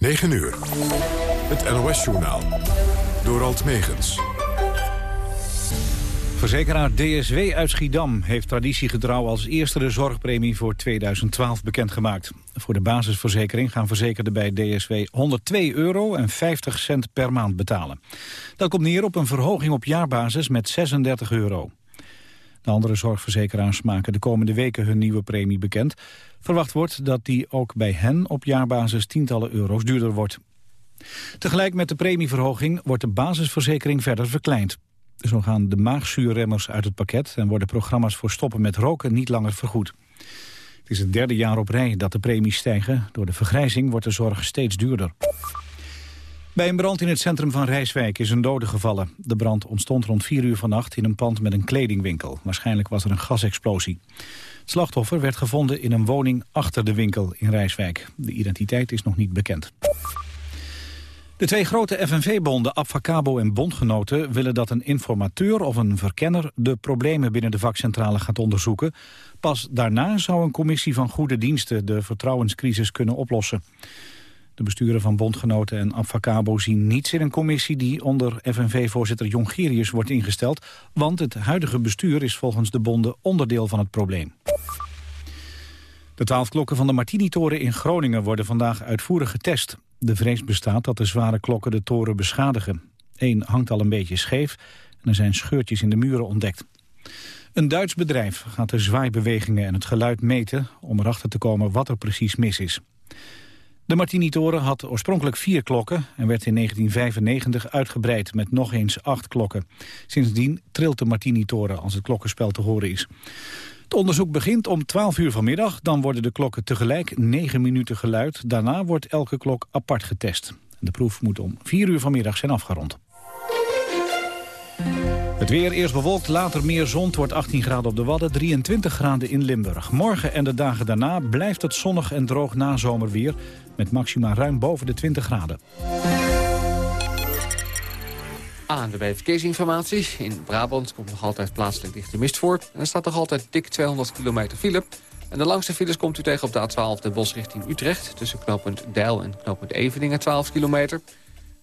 9 uur. Het NOS-journaal. Door Alt Megens. Verzekeraar DSW uit Schiedam heeft traditiegetrouw als eerste de zorgpremie voor 2012 bekendgemaakt. Voor de basisverzekering gaan verzekerden bij DSW 102 euro en 50 cent per maand betalen. Dat komt neer op een verhoging op jaarbasis met 36 euro. De andere zorgverzekeraars maken de komende weken hun nieuwe premie bekend. Verwacht wordt dat die ook bij hen op jaarbasis tientallen euro's duurder wordt. Tegelijk met de premieverhoging wordt de basisverzekering verder verkleind. Zo gaan de maagzuurremmers uit het pakket... en worden programma's voor stoppen met roken niet langer vergoed. Het is het derde jaar op rij dat de premies stijgen. Door de vergrijzing wordt de zorg steeds duurder. Bij een brand in het centrum van Rijswijk is een dode gevallen. De brand ontstond rond 4 uur vannacht in een pand met een kledingwinkel. Waarschijnlijk was er een gasexplosie. Het slachtoffer werd gevonden in een woning achter de winkel in Rijswijk. De identiteit is nog niet bekend. De twee grote FNV-bonden, Abfacabo en Bondgenoten... willen dat een informateur of een verkenner de problemen binnen de vakcentrale gaat onderzoeken. Pas daarna zou een commissie van goede diensten de vertrouwenscrisis kunnen oplossen. De besturen van Bondgenoten en Abfacabo zien niets in een commissie... die onder FNV-voorzitter Jongerius wordt ingesteld... want het huidige bestuur is volgens de bonden onderdeel van het probleem. De twaalf klokken van de Martini-toren in Groningen worden vandaag uitvoerig getest. De vrees bestaat dat de zware klokken de toren beschadigen. Eén hangt al een beetje scheef en er zijn scheurtjes in de muren ontdekt. Een Duits bedrijf gaat de zwaaibewegingen en het geluid meten... om erachter te komen wat er precies mis is. De Martini-toren had oorspronkelijk vier klokken... en werd in 1995 uitgebreid met nog eens acht klokken. Sindsdien trilt de Martini-toren als het klokkenspel te horen is. Het onderzoek begint om 12 uur vanmiddag. Dan worden de klokken tegelijk 9 minuten geluid. Daarna wordt elke klok apart getest. De proef moet om 4 uur vanmiddag zijn afgerond. Het weer eerst bewolkt, later meer zon. wordt 18 graden op de Wadden, 23 graden in Limburg. Morgen en de dagen daarna blijft het zonnig en droog nazomerweer... met maxima ruim boven de 20 graden. Aan de verkeersinformatie. In Brabant komt nog altijd plaatselijk dichte mist voor. En er staat nog altijd dik 200 kilometer file. En de langste files komt u tegen op de A12 de Bos richting Utrecht... tussen knooppunt Deil en knooppunt Eveningen 12 kilometer.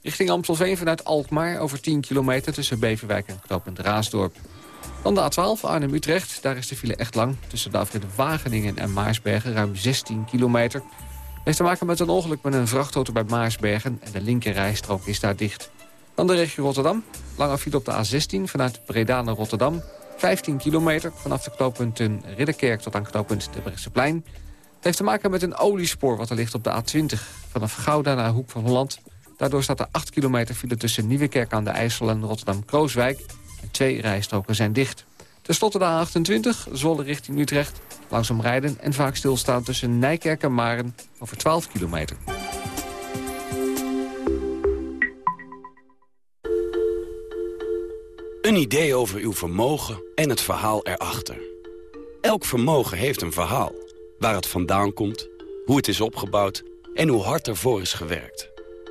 Richting Amstelveen vanuit Alkmaar over 10 kilometer... tussen Beverwijk en knooppunt Raasdorp. Dan de A12 Arnhem-Utrecht. Daar is de file echt lang. Tussen de afrit Wageningen en Maarsbergen ruim 16 kilometer. heeft te maken met een ongeluk met een vrachtauto bij Maarsbergen... en de linkerrijstrook is daar dicht. Dan de regio Rotterdam. Lange file op de A16 vanuit Breda naar Rotterdam. 15 kilometer vanaf de knooppunten Ridderkerk tot aan knooppunt de Brechtseplein. Het heeft te maken met een oliespoor wat er ligt op de A20. Vanaf Gouda naar Hoek van Holland. Daardoor staat er 8 kilometer file tussen Nieuwekerk aan de IJssel en Rotterdam-Krooswijk. Twee rijstroken zijn dicht. Ten slotte de A28, Zwolle richting Utrecht. Langzaam rijden en vaak stilstaan tussen Nijkerk en Maren over 12 kilometer. Een idee over uw vermogen en het verhaal erachter. Elk vermogen heeft een verhaal. Waar het vandaan komt, hoe het is opgebouwd en hoe hard ervoor is gewerkt.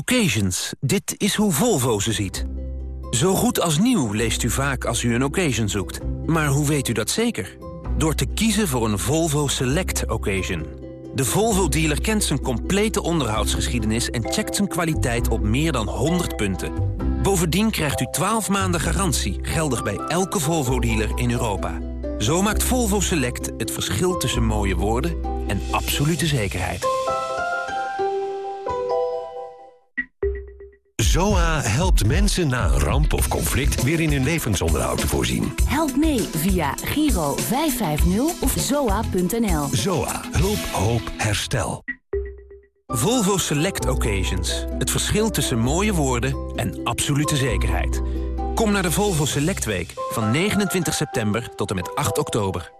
Occasions, dit is hoe Volvo ze ziet. Zo goed als nieuw leest u vaak als u een occasion zoekt. Maar hoe weet u dat zeker? Door te kiezen voor een Volvo Select Occasion. De Volvo-dealer kent zijn complete onderhoudsgeschiedenis... en checkt zijn kwaliteit op meer dan 100 punten. Bovendien krijgt u 12 maanden garantie, geldig bij elke Volvo-dealer in Europa. Zo maakt Volvo Select het verschil tussen mooie woorden en absolute zekerheid. ZOA helpt mensen na een ramp of conflict weer in hun levensonderhoud te voorzien. Help mee via Giro 550 of zoa.nl. ZOA. Hulp, hoop, herstel. Volvo Select Occasions. Het verschil tussen mooie woorden en absolute zekerheid. Kom naar de Volvo Select Week van 29 september tot en met 8 oktober.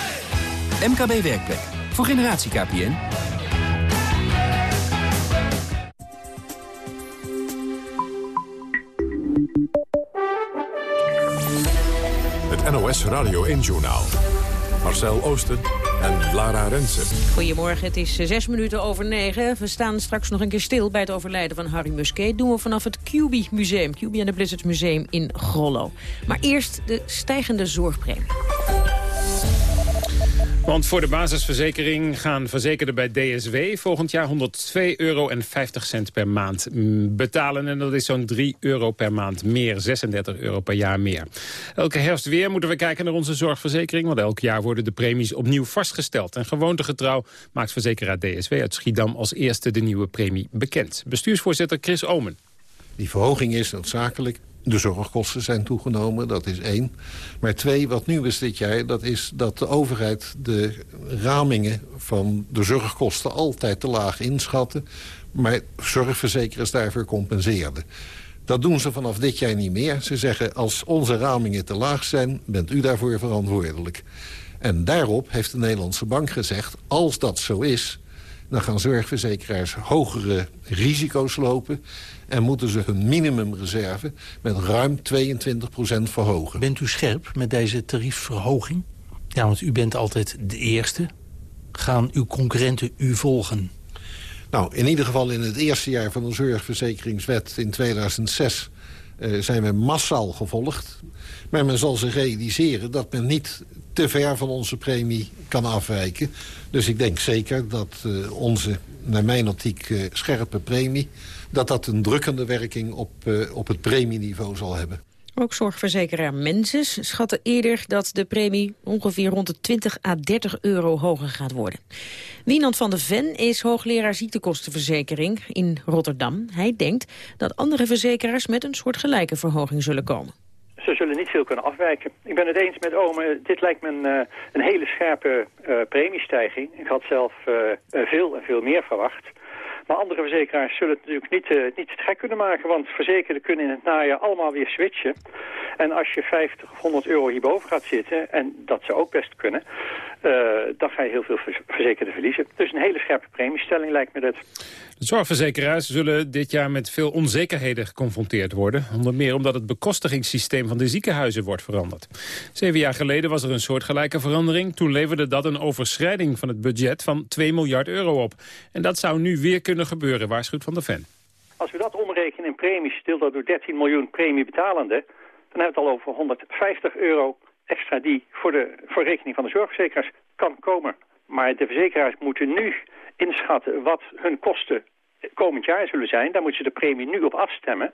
MKB Werkplek. Voor generatie KPN. Het NOS Radio 1-journaal. Marcel Oosten en Lara Rensen. Goedemorgen, het is zes minuten over negen. We staan straks nog een keer stil bij het overlijden van Harry Musquet. Doen we vanaf het QB Museum, QB and the Blizzards Museum in Grollo. Maar eerst de stijgende zorgpremie. Want voor de basisverzekering gaan verzekerden bij DSW volgend jaar 102,50 euro per maand betalen. En dat is zo'n 3 euro per maand meer, 36 euro per jaar meer. Elke herfst weer moeten we kijken naar onze zorgverzekering. Want elk jaar worden de premies opnieuw vastgesteld. En gewoontegetrouw maakt verzekeraar DSW uit Schiedam als eerste de nieuwe premie bekend. Bestuursvoorzitter Chris Omen. Die verhoging is noodzakelijk. De zorgkosten zijn toegenomen, dat is één. Maar twee, wat nieuw is dit jaar, dat is dat de overheid de ramingen van de zorgkosten altijd te laag inschatten. Maar zorgverzekeraars daarvoor compenseerden. Dat doen ze vanaf dit jaar niet meer. Ze zeggen, als onze ramingen te laag zijn, bent u daarvoor verantwoordelijk. En daarop heeft de Nederlandse Bank gezegd, als dat zo is... dan gaan zorgverzekeraars hogere risico's lopen... en moeten ze hun minimumreserve met ruim 22% verhogen. Bent u scherp met deze tariefverhoging? Ja, want u bent altijd de eerste. Gaan uw concurrenten u volgen? Nou, in ieder geval in het eerste jaar van de zorgverzekeringswet in 2006... eh, zijn we massaal gevolgd. Maar men zal zich realiseren dat men niet te ver van onze premie kan afwijken. Dus ik denk zeker dat eh, onze, naar mijn optiek, eh, scherpe premie... dat dat een drukkende werking op, eh, op het premieniveau zal hebben. Ook zorgverzekeraar Mensis schatte eerder dat de premie ongeveer rond de 20 à 30 euro hoger gaat worden. Wienand van de Ven is hoogleraar ziektekostenverzekering in Rotterdam. Hij denkt dat andere verzekeraars met een soort gelijke verhoging zullen komen. Ze zullen niet veel kunnen afwijken. Ik ben het eens met Ome, dit lijkt me een, eh, een hele scherpe eh, premiestijging. Ik had zelf veel en veel meer verwacht. Maar andere verzekeraars zullen het natuurlijk niet, eh, niet te gek kunnen maken. Want verzekerden kunnen in het najaar allemaal weer switchen. En als je 50 of 100 euro hierboven gaat zitten, en dat ze ook best kunnen... eh, dan ga je heel veel verzekerden verliezen. Dus een hele scherpe premiestelling lijkt me dit. De zorgverzekeraars zullen dit jaar met veel onzekerheden geconfronteerd worden. Onder meer omdat het bekostigingssysteem van de ziekenhuizen wordt veranderd. Zeven jaar geleden was er een soortgelijke verandering. Toen leverde dat een overschrijding van het budget van 2 miljard euro op. En dat zou nu weer kunnen gebeuren, waarschuwt Van der Ven. Als we dat omrekenen in premies, deel dat door 13 miljoen premiebetalenden... dan hebben we het al over 150 euro extra die voor, de, voor rekening van de zorgverzekeraars kan komen. Maar de verzekeraars moeten nu inschatten wat hun kosten komend jaar zullen zijn. Daar moeten ze de premie nu op afstemmen.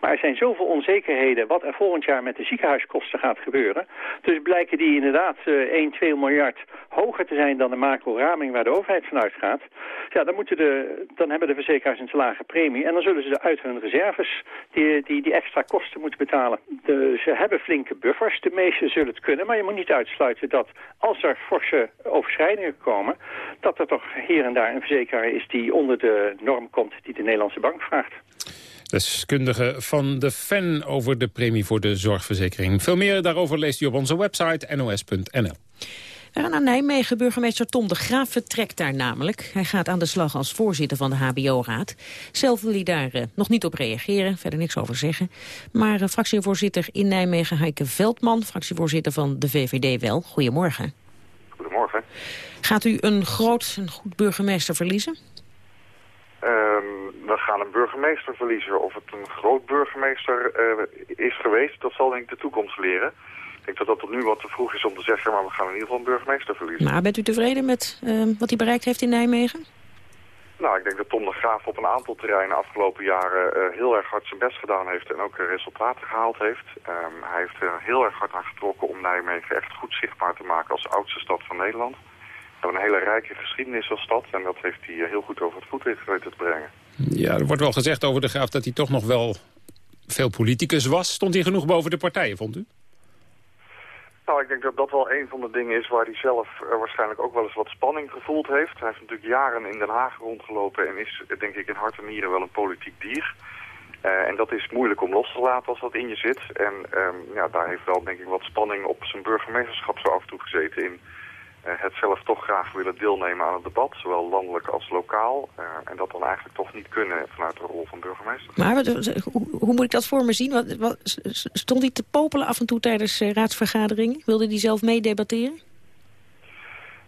Maar er zijn zoveel onzekerheden wat er volgend jaar met de ziekenhuiskosten gaat gebeuren. Dus blijken die inderdaad eh, 1, 2 miljard hoger te zijn dan de macro-raming waar de overheid van uitgaat. Ja, dan, de, dan hebben de verzekeraars een te lage premie. En dan zullen ze uit hun reserves die, die, die extra kosten moeten betalen. De, ze hebben flinke buffers. De meesten zullen het kunnen. Maar je moet niet uitsluiten dat als er forse overschrijdingen komen... dat er toch hier en daar een verzekeraar is die onder de norm komt die de Nederlandse bank vraagt. Deskundige van de FEN over de premie voor de zorgverzekering. Veel meer daarover leest u op onze website nos.nl. We gaan naar Nijmegen. Burgemeester Tom de Graaf vertrekt daar namelijk. Hij gaat aan de slag als voorzitter van de HBO-raad. Zelf wil hij daar eh, nog niet op reageren, verder niks over zeggen. Maar eh, fractievoorzitter in Nijmegen, Heike Veldman, fractievoorzitter van de VVD wel. Goedemorgen. Goedemorgen. Gaat u een groot en goed burgemeester verliezen? Ehm, een burgemeester verliezen. Of het een groot burgemeester eh, is geweest, dat zal denk ik de toekomst leren. Ik denk dat dat tot nu wat te vroeg is om te zeggen, maar we gaan in ieder geval een burgemeester verliezen. Maar bent u tevreden met eh, wat hij bereikt heeft in Nijmegen? Nou, ik denk dat Tom de Graaf op een aantal terreinen afgelopen jaren eh, heel erg hard zijn best gedaan heeft en ook eh, resultaten gehaald heeft. Ehm, hij heeft er heel erg hard aan getrokken om Nijmegen echt goed zichtbaar te maken als oudste stad van Nederland. We hebben een hele rijke geschiedenis als stad en dat heeft hij heel goed over het voetlicht weten te brengen. Ja, er wordt wel gezegd over de graaf dat hij toch nog wel veel politicus was. Stond hij genoeg boven de partijen, vond u? Nou, ik denk dat dat wel een van de dingen is waar hij zelf uh, waarschijnlijk ook wel eens wat spanning gevoeld heeft. Hij heeft natuurlijk jaren in Den Haag rondgelopen en is denk ik in hart en nieren wel een politiek dier. Uh, en dat is moeilijk om los te laten als dat in je zit. En um, ja, daar heeft wel denk ik wat spanning op zijn burgemeesterschap zo af en toe gezeten in het zelf toch graag willen deelnemen aan het debat, zowel landelijk als lokaal. Uh, en dat dan eigenlijk toch niet kunnen vanuit de rol van burgemeester. Maar wat, hoe, hoe, moet ik dat voor me zien? Wat, wat, stond hij te popelen af en toe tijdens uh, raadsvergaderingen? Wilde hij zelf meedebatteren?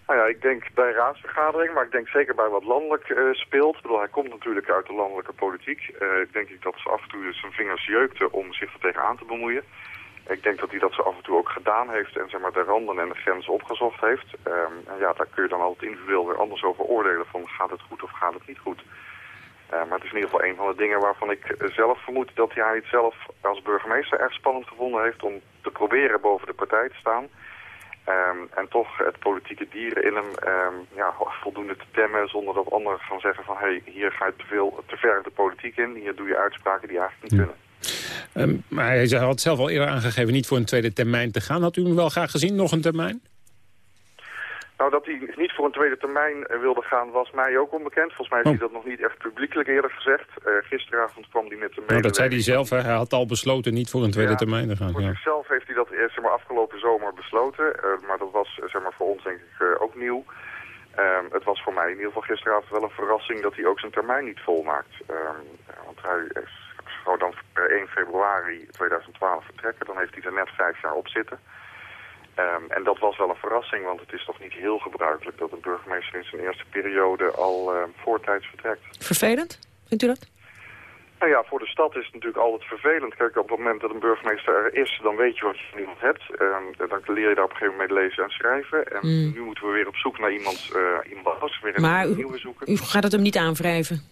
Nou ja, ik denk bij raadsvergaderingen, maar ik denk zeker bij wat landelijk uh, speelt. Ik bedoel, hij komt natuurlijk uit de landelijke politiek. Uh, denk ik dat ze af en toe zijn vingers jeukte om zich er tegenaan te bemoeien. Ik denk dat hij dat zo af en toe ook gedaan heeft en zeg maar, de randen en de grenzen opgezocht heeft. Um, en ja, daar kun je dan altijd individueel weer anders over oordelen van gaat het goed of gaat het niet goed. Uh, maar het is in ieder geval een van de dingen waarvan ik zelf vermoed dat hij het zelf als burgemeester erg spannend gevonden heeft om te proberen boven de partij te staan. Um, en toch het politieke dier in hem um, ja, voldoende te temmen zonder dat anderen gaan zeggen van hé, hey, hier ga je te, veel, te ver de politiek in, hier doe je uitspraken die eigenlijk niet ja. kunnen. Um, maar hij had zelf al eerder aangegeven niet voor een tweede termijn te gaan. Had u hem wel graag gezien, nog een termijn? Nou, dat hij niet voor een tweede termijn wilde gaan was mij ook onbekend. Volgens mij heeft oh. hij dat nog niet echt publiekelijk eerder gezegd. Uh, gisteravond kwam hij met de nou, Dat zei hij zelf, hè? hij had al besloten niet voor een tweede ja, termijn te gaan. Voor ja. zichzelf heeft hij dat eerst zeg maar, afgelopen zomer besloten. Uh, maar dat was zeg maar, voor ons denk ik uh, ook nieuw. Um, het was voor mij in ieder geval gisteravond wel een verrassing dat hij ook zijn termijn niet volmaakt. Um, want hij zou dan per 1 februari 2012 vertrekken. Dan heeft hij er net vijf jaar op zitten. Um, en dat was wel een verrassing, want het is toch niet heel gebruikelijk dat een burgemeester in zijn eerste periode al uh, voortijds vertrekt. Vervelend, vindt u dat? Nou ja, voor de stad is het natuurlijk altijd vervelend. Kijk, op het moment dat een burgemeester er is, dan weet je wat je van iemand hebt. Um, dan leer je daar op een gegeven moment lezen en schrijven. En Mm. nu moeten we weer op zoek naar iemand, uh, iemand anders, weer een Maar nieuwe zoeken. u gaat het hem niet aanwrijven?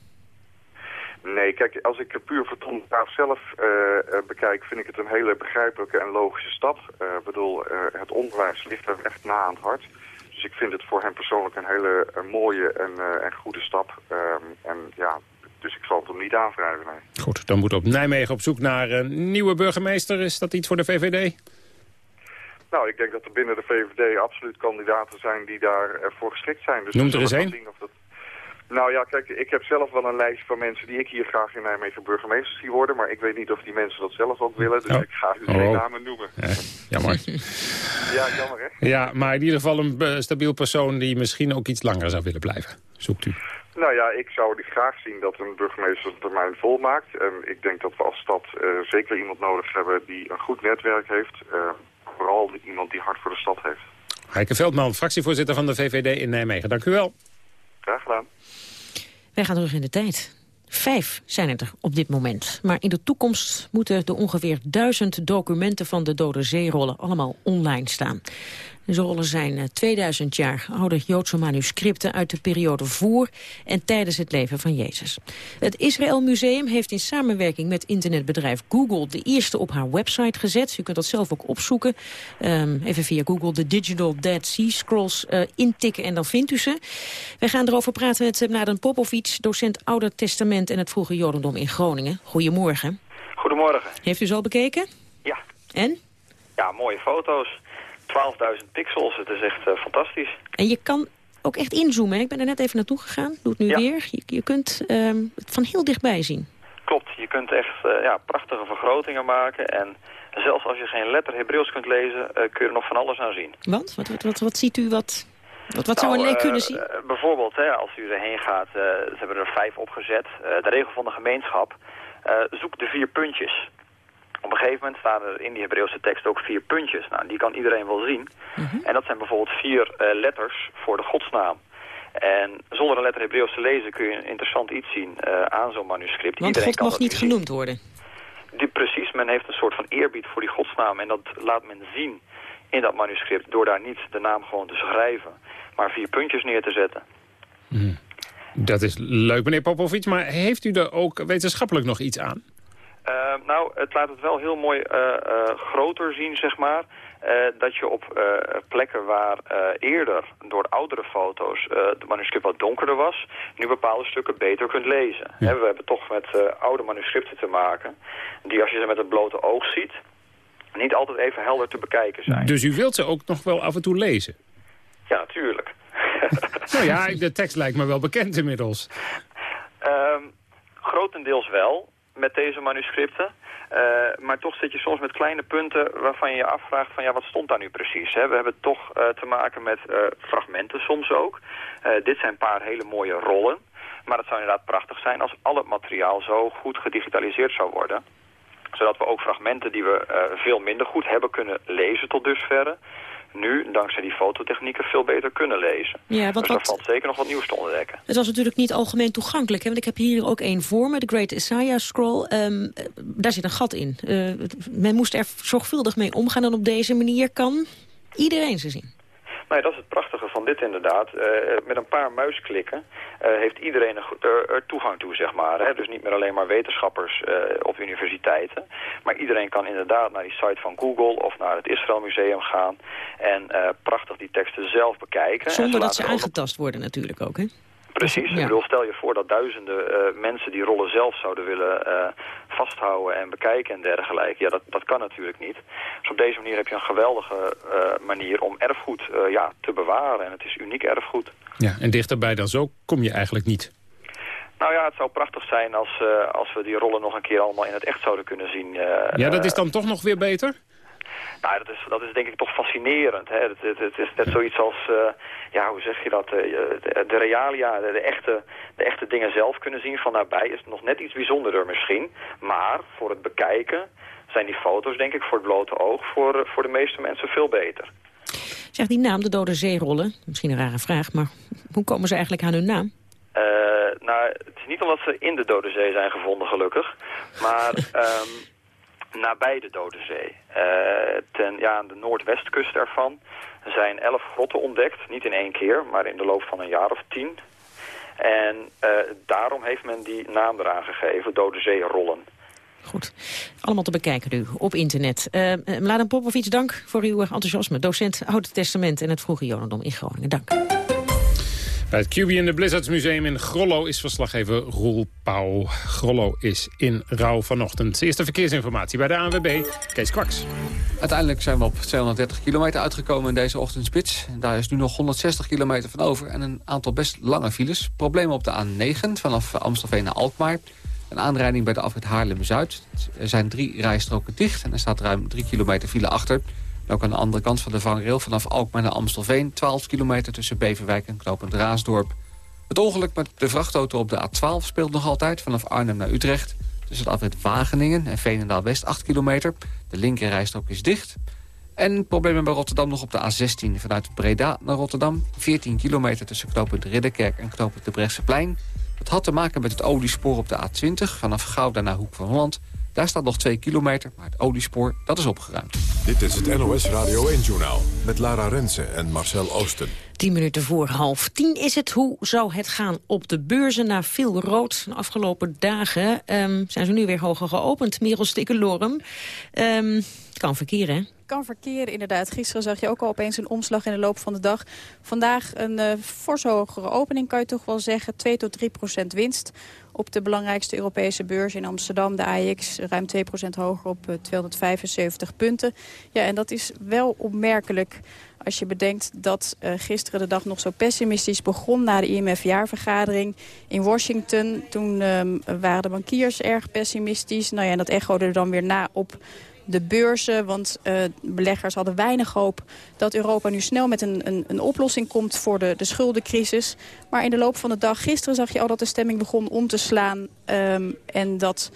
Nee, kijk, als ik puur voor Tom Graaf zelf uh, uh, bekijk, vind ik het een hele begrijpelijke en logische stap. Ik uh, bedoel, het onderwijs ligt er echt na aan het hart. Dus ik vind het voor hem persoonlijk een hele mooie en, en goede stap. Um, en ja, dus ik zal het hem niet aanwrijven, nee. Goed, dan moet op Nijmegen op zoek naar een nieuwe burgemeester. Is dat iets voor de VVD? Nou, ik denk dat er binnen de VVD absoluut kandidaten zijn die daarvoor geschikt zijn. Dus Noem er eens één. Dat... Nou ja, kijk, ik heb zelf wel een lijst van mensen die ik hier graag in Nijmegen burgemeester zie worden. Maar ik weet niet of die mensen dat zelf ook willen, dus oh. ik ga u geen oh. namen noemen. Ja, jammer. ja, jammer hè? Ja, maar in ieder geval een uh, stabiel persoon die misschien ook iets langer zou willen blijven. Zoekt u. Nou ja, ik zou graag zien dat een burgemeester zijn termijn volmaakt. En ik denk dat we als stad uh, zeker iemand nodig hebben die een goed netwerk heeft. Uh, vooral iemand die hard voor de stad heeft. Heike Veldman, fractievoorzitter van de VVD in Nijmegen. Dank u wel. Wij gaan terug in de tijd. Vijf zijn er op dit moment. Maar in de toekomst moeten de ongeveer duizend documenten van de dode zeerollen allemaal online staan. Deze rollen zijn 2000 jaar oude Joodse manuscripten uit de periode voor en tijdens het leven van Jezus. Het Israël Museum heeft in samenwerking met internetbedrijf Google de eerste op haar website gezet. U kunt dat zelf ook opzoeken. Um, even via Google de Digital Dead Sea Scrolls uh, intikken en dan vindt u ze. Wij gaan erover praten met Naden Popovic, docent Ouder Testament en het vroege Jodendom in Groningen. Goedemorgen. Goedemorgen. Heeft u ze al bekeken? Ja. En? Ja, mooie foto's. 12.000 pixels, het is echt uh, fantastisch. En je kan ook echt inzoomen. Hè? Ik ben er net even naartoe gegaan, doe het nu ja. weer. Je, je kunt um, het van heel dichtbij zien. Klopt, je kunt echt uh, ja, prachtige vergrotingen maken. En zelfs als je geen letter Hebreeuws kunt lezen, uh, kun je er nog van alles aan zien. Want? Wat, wat, wat, wat ziet u? Wat, wat, wat zou nou, een leek kunnen zien? bijvoorbeeld, hè, als u erheen gaat, ze hebben er vijf opgezet. de regel van de gemeenschap, zoek de vier puntjes. Op een gegeven moment staan er in die Hebreeuwse tekst ook vier puntjes. Nou, die kan iedereen wel zien. Mhm. En dat zijn bijvoorbeeld vier uh, letters voor de godsnaam. En zonder een letter Hebreeuws te lezen kun je een interessant iets zien uh, aan zo'n manuscript. Want iedereen God mag niet zien. genoemd worden. Die, precies, men heeft een soort van eerbied voor die godsnaam. En dat laat men zien in dat manuscript door daar niet de naam gewoon te schrijven. Maar vier puntjes neer te zetten. Mm. Dat is leuk, meneer Popovic. Maar heeft u er ook wetenschappelijk nog iets aan? Uh, nou, het laat het wel heel mooi uh, groter zien, zeg maar. dat je op plekken waar eerder door oudere foto's het manuscript wat donkerder was, nu bepaalde stukken beter kunt lezen. we hebben toch met oude manuscripten te maken, die als je ze met het blote oog ziet, niet altijd even helder te bekijken zijn. Dus u wilt ze ook nog wel af en toe lezen? Ja, natuurlijk. nou ja, de tekst lijkt me wel bekend inmiddels. Um, grotendeels wel, met deze manuscripten. Uh, maar toch zit je soms met kleine punten waarvan je je afvraagt van ja, wat stond daar nu precies? Hè? We hebben toch uh, te maken met uh, fragmenten soms ook. dit zijn een paar hele mooie rollen. Maar het zou inderdaad prachtig zijn als al het materiaal zo goed gedigitaliseerd zou worden zodat we ook fragmenten die we veel minder goed hebben kunnen lezen tot dusverre nu, dankzij die fototechnieken, veel beter kunnen lezen. Ja, want dus er valt zeker nog wat nieuws te ontdekken. Het was natuurlijk niet algemeen toegankelijk. Hè? Want ik heb hier ook één voor me, de Great Isaiah Scroll. Um, daar zit een gat in. Uh, men moest er zorgvuldig mee omgaan en op deze manier kan iedereen ze zien. Nee, dat is het prachtige van dit inderdaad. Uh, met een paar muisklikken uh, heeft iedereen er, er, toegang toe, zeg maar. Hè? Dus niet meer alleen maar wetenschappers uh, op universiteiten. Maar iedereen kan inderdaad naar die site van Google of naar het Israël Museum gaan. En prachtig die teksten zelf bekijken. Zonder dat ze aangetast worden natuurlijk ook, hè? Precies. Ik bedoel, stel je voor dat duizenden uh, mensen die rollen zelf zouden willen uh, vasthouden en bekijken en dergelijke. Ja, dat, dat kan natuurlijk niet. Dus op deze manier heb je een geweldige uh, manier om erfgoed ja, te bewaren. En het is uniek erfgoed. Ja, en dichterbij dan zo kom je eigenlijk niet. Nou ja, het zou prachtig zijn als, als we die rollen nog een keer allemaal in het echt zouden kunnen zien. ja, dat is dan toch nog weer beter? Nou, dat is, dat is denk ik toch fascinerend. Hè? Het, het, het is net zoiets als, uh, ja, hoe zeg je dat, uh, de, de, realia, de, de, echte, de echte dingen zelf kunnen zien van nabij is nog net iets bijzonderder misschien. Maar voor het bekijken zijn die foto's denk ik voor het blote oog voor, voor de meeste mensen veel beter. Zeg, die naam, de Dode Zeerollen, misschien een rare vraag, maar hoe komen ze eigenlijk aan hun naam? Uh, nou, het is niet omdat ze in de Dode Zee zijn gevonden, gelukkig. Maar um, nabij de Dode Zee. Uh, ten, ja, aan de noordwestkust ervan zijn elf grotten ontdekt. Niet in één keer, maar in de loop van een jaar of tien. En uh, daarom heeft men die naam eraan gegeven, Dode Zee-rollen. Goed. Allemaal te bekijken nu op internet. Uh, Mladen Popovic, dank voor uw enthousiasme. Docent Oude Testament en het Vroege Jodendom in Groningen. Dank. Bij het QB in de Blizzards Museum in Grollo is verslaggever Roel Pauw. Grollo is in rouw vanochtend. Eerste verkeersinformatie bij de ANWB, Kees Kwaks. Uiteindelijk zijn we op 230 kilometer uitgekomen in deze ochtendspits. Daar is nu nog 160 kilometer van over en een aantal best lange files. Problemen op de A9 vanaf Amstelveen naar Alkmaar. Een aanrijding bij de afrit Haarlem-Zuid. Er zijn drie rijstroken dicht en er staat ruim 3 kilometer file achter ook aan de andere kant van de vangrail vanaf Alkmaar naar Amstelveen... 12 kilometer tussen Beverwijk en Knopend Raasdorp. Het ongeluk met de vrachtauto op de A12 speelt nog altijd vanaf Arnhem naar Utrecht. Tussen het afrit Wageningen en Veenendaal-West 8 kilometer. De linkerrijstrook is dicht. En problemen bij Rotterdam nog op de A16 vanuit Breda naar Rotterdam. 14 kilometer tussen knooppunt Ridderkerk en knooppunt de Brechtseplein. Dat had te maken met het oliespoor op de A20 vanaf Gouda naar Hoek van Holland... Daar staat nog 2 kilometer, maar het oliespoor dat is opgeruimd. Dit is het NOS Radio 1-journaal met Lara Rensen en Marcel Oosten. 10 minuten voor half tien is het. Hoe zou het gaan op de beurzen na veel rood? De afgelopen dagen um, zijn ze nu weer hoger geopend. Merel Stikkelorum. Um, kan verkeren, hè? kan verkeren, inderdaad. Gisteren zag je ook al opeens een omslag in de loop van de dag. Vandaag een uh, fors hogere opening, kan je toch wel zeggen. 2 tot 3 procent winst op de belangrijkste Europese beurs in Amsterdam. De AX ruim 2 procent hoger op uh, 275 punten. Ja, en dat is wel opmerkelijk als je bedenkt dat uh, gisteren de dag nog zo pessimistisch begon... na de IMF-jaarvergadering in Washington. Toen um, waren de bankiers erg pessimistisch. Nou ja, en dat echode er dan weer na op de beurzen. Want uh, beleggers hadden weinig hoop dat Europa nu snel met een, een, een oplossing komt voor de, de schuldencrisis. Maar in de loop van de dag, gisteren zag je al dat de stemming begon om te slaan. Um, en dat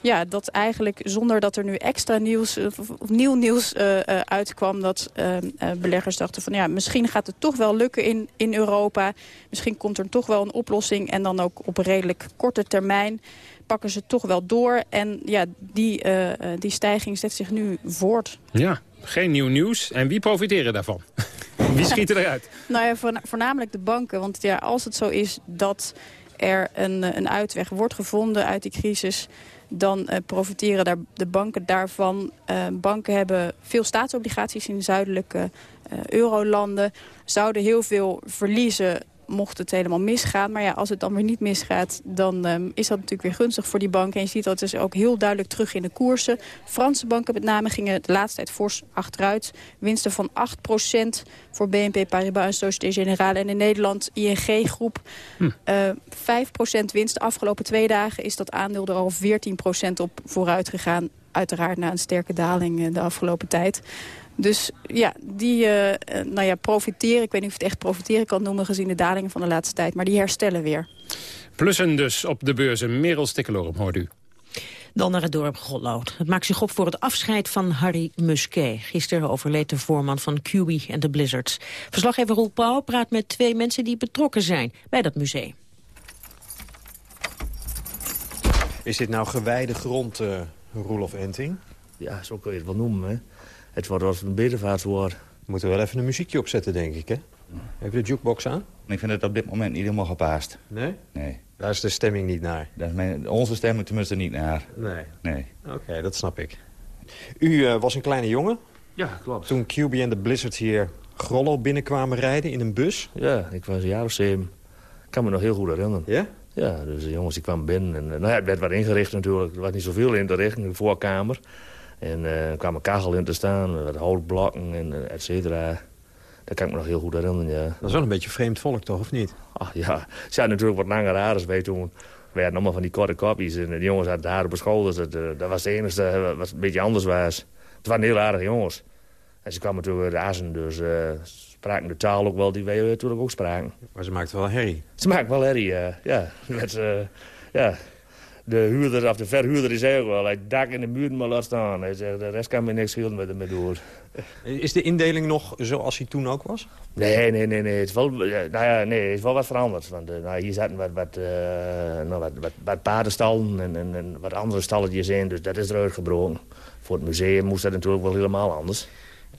ja, dat eigenlijk zonder dat er nu extra nieuws, of nieuw nieuws uh, uh, uitkwam... dat uh, beleggers dachten van ja, misschien gaat het toch wel lukken in, in Europa. Misschien komt er toch wel een oplossing en dan ook op redelijk korte termijn pakken ze toch wel door. En ja, die, uh, die stijging zet zich nu voort. Ja, geen nieuw nieuws. En wie profiteren daarvan? wie schiet eruit? nou ja, voornamelijk de banken. Want ja, als het zo is dat er een, een uitweg wordt gevonden uit die crisis dan uh, profiteren daar de banken daarvan. Uh, banken hebben veel staatsobligaties in de zuidelijke uh, eurolanden. Zouden heel veel verliezen mocht het helemaal misgaan. Maar ja, als het dan weer niet misgaat, dan um, is dat natuurlijk weer gunstig voor die banken. En je ziet dat dus ook heel duidelijk terug in de koersen. Franse banken met name gingen de laatste tijd fors achteruit. Winsten van 8% voor BNP Paribas en Société Générale. En in Nederland ING-groep hm. uh, 5% winst. De afgelopen twee dagen is dat aandeel er al 14% op vooruit gegaan. Uiteraard na een sterke daling de afgelopen tijd. Dus ja, die uh, nou ja, profiteren, ik weet niet of het echt profiteren kan noemen... gezien de dalingen van de laatste tijd, maar die herstellen weer. Plussen dus op de beurzen. Merel Stikkelorum, hoort u. Dan naar het dorp Grotlood. Het maakt zich op voor het afscheid van Harry Musquet. Gisteren overleed de voorman van QB en de Blizzards. Verslaggever Roel Pauw praat met twee mensen die betrokken zijn bij dat museum. Is dit nou gewijde grond, uh, Roelof Enting? Ja, zo kun je het wel noemen, hè. Het wordt als een bedevaartswoord. We moeten wel even een muziekje opzetten, denk ik, hè? Heb je de jukebox aan? Ik vind het op dit moment niet helemaal gepaast. Nee? Nee. Daar is de stemming niet naar? Daar is mijn, onze stemming tenminste niet naar. Nee? Nee. Oké, dat snap ik. U uh, was een kleine jongen? Ja, klopt. Toen QB en de Blizzards hier Grollo binnenkwamen rijden in een bus? Ja, ik was een jaar of zeven. Ik kan me nog heel goed herinneren. Ja? Ja, dus de jongens die kwamen binnen. En, nou ja, het werd wat ingericht natuurlijk. Er was niet zoveel in te richten, in de voorkamer. En uh, er kwam een kachel in te staan, wat houtblokken en uh, et cetera. Dat kan ik me nog heel goed herinneren, ja. Dat is wel een beetje vreemd volk, toch, of niet? Ach ja, ze hadden natuurlijk wat langer haren bij toen. We hadden allemaal van die korte kopjes en de jongens hadden haar op de school. Dus dat, uh, dat was het enige wat een beetje anders was. Het waren heel aardige jongens. En ze kwamen natuurlijk uit dus spraken de taal ook wel die wij natuurlijk ook spraken. Maar ze maakten wel herrie? Ze maakten wel herrie, ja. ja. Met, ja de huurder of de verhuurder die zei ook wel... het dak in de muren maar laat staan. Hij zegt, de rest kan me niks schelen met hem door. Is de indeling nog zoals hij toen ook was? Nee, nee, nee. nee. Het, is wel, nou ja, nee, het is wel wat veranderd. Want uh, nou, hier zaten wat, wat, uh, nou, wat, wat, wat paardenstallen en, en, en, wat andere stalletjes in. Dus dat is eruit gebroken. Voor het museum moest dat natuurlijk wel helemaal anders.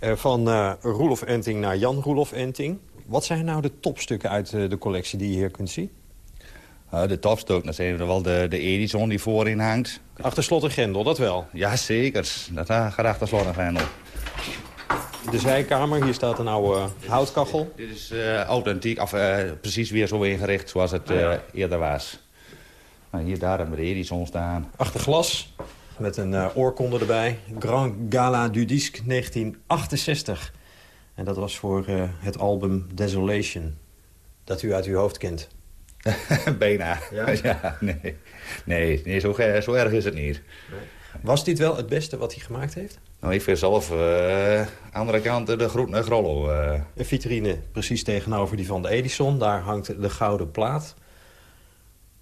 Uh, van Roelof Enting naar Jan Roelof Enting. Wat zijn nou de topstukken uit de collectie die je hier kunt zien? De topstuk, zijn wel de, de Edison die voorin hangt. Achter slot en grendel, dat wel? Ja, zeker. Dat uh, gaat achter slot en grendel. De zijkamer, hier staat een oude houtkachel. Dit is uh, authentiek, of precies weer zo ingericht zoals het ah, ja. eerder was. Nou, hier daar hebben we de Edison staan. Achter glas, met een oorkonde erbij. Grand Gala du Disque 1968. En dat was voor het album Desolation. Dat u uit uw hoofd kent. Bijna. Ja? ja? nee. Nee, nee zo, zo, erg is het niet. Nee. Was dit wel het beste wat hij gemaakt heeft? Nou, ik vind zelf uh, andere kant de groet naar Grollo. Uh. Een vitrine precies tegenover die van de Edison. Daar hangt de gouden plaat.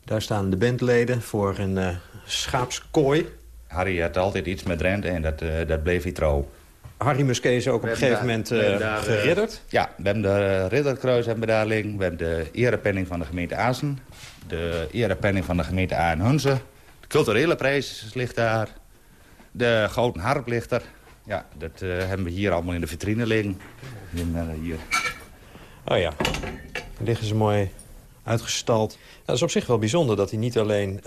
Daar staan de bandleden voor een uh, schaapskooi. Harry had altijd iets met Drenthe en dat, dat bleef hij trouw. Harry Musquet is ook op een gegeven moment uh, geridderd. Ja, we hebben de ridderkruis hebben we daar liggen. We hebben de erepenning van de gemeente Azen. De erepenning van de gemeente Aardenhunze. De culturele prijs ligt daar. De gouden harp ligt er. Ja, dat uh, hebben we hier allemaal in de vitrine liggen. In, uh, hier. Oh ja, daar liggen ze mooi uitgestald. Nou, dat is op zich wel bijzonder dat hij niet alleen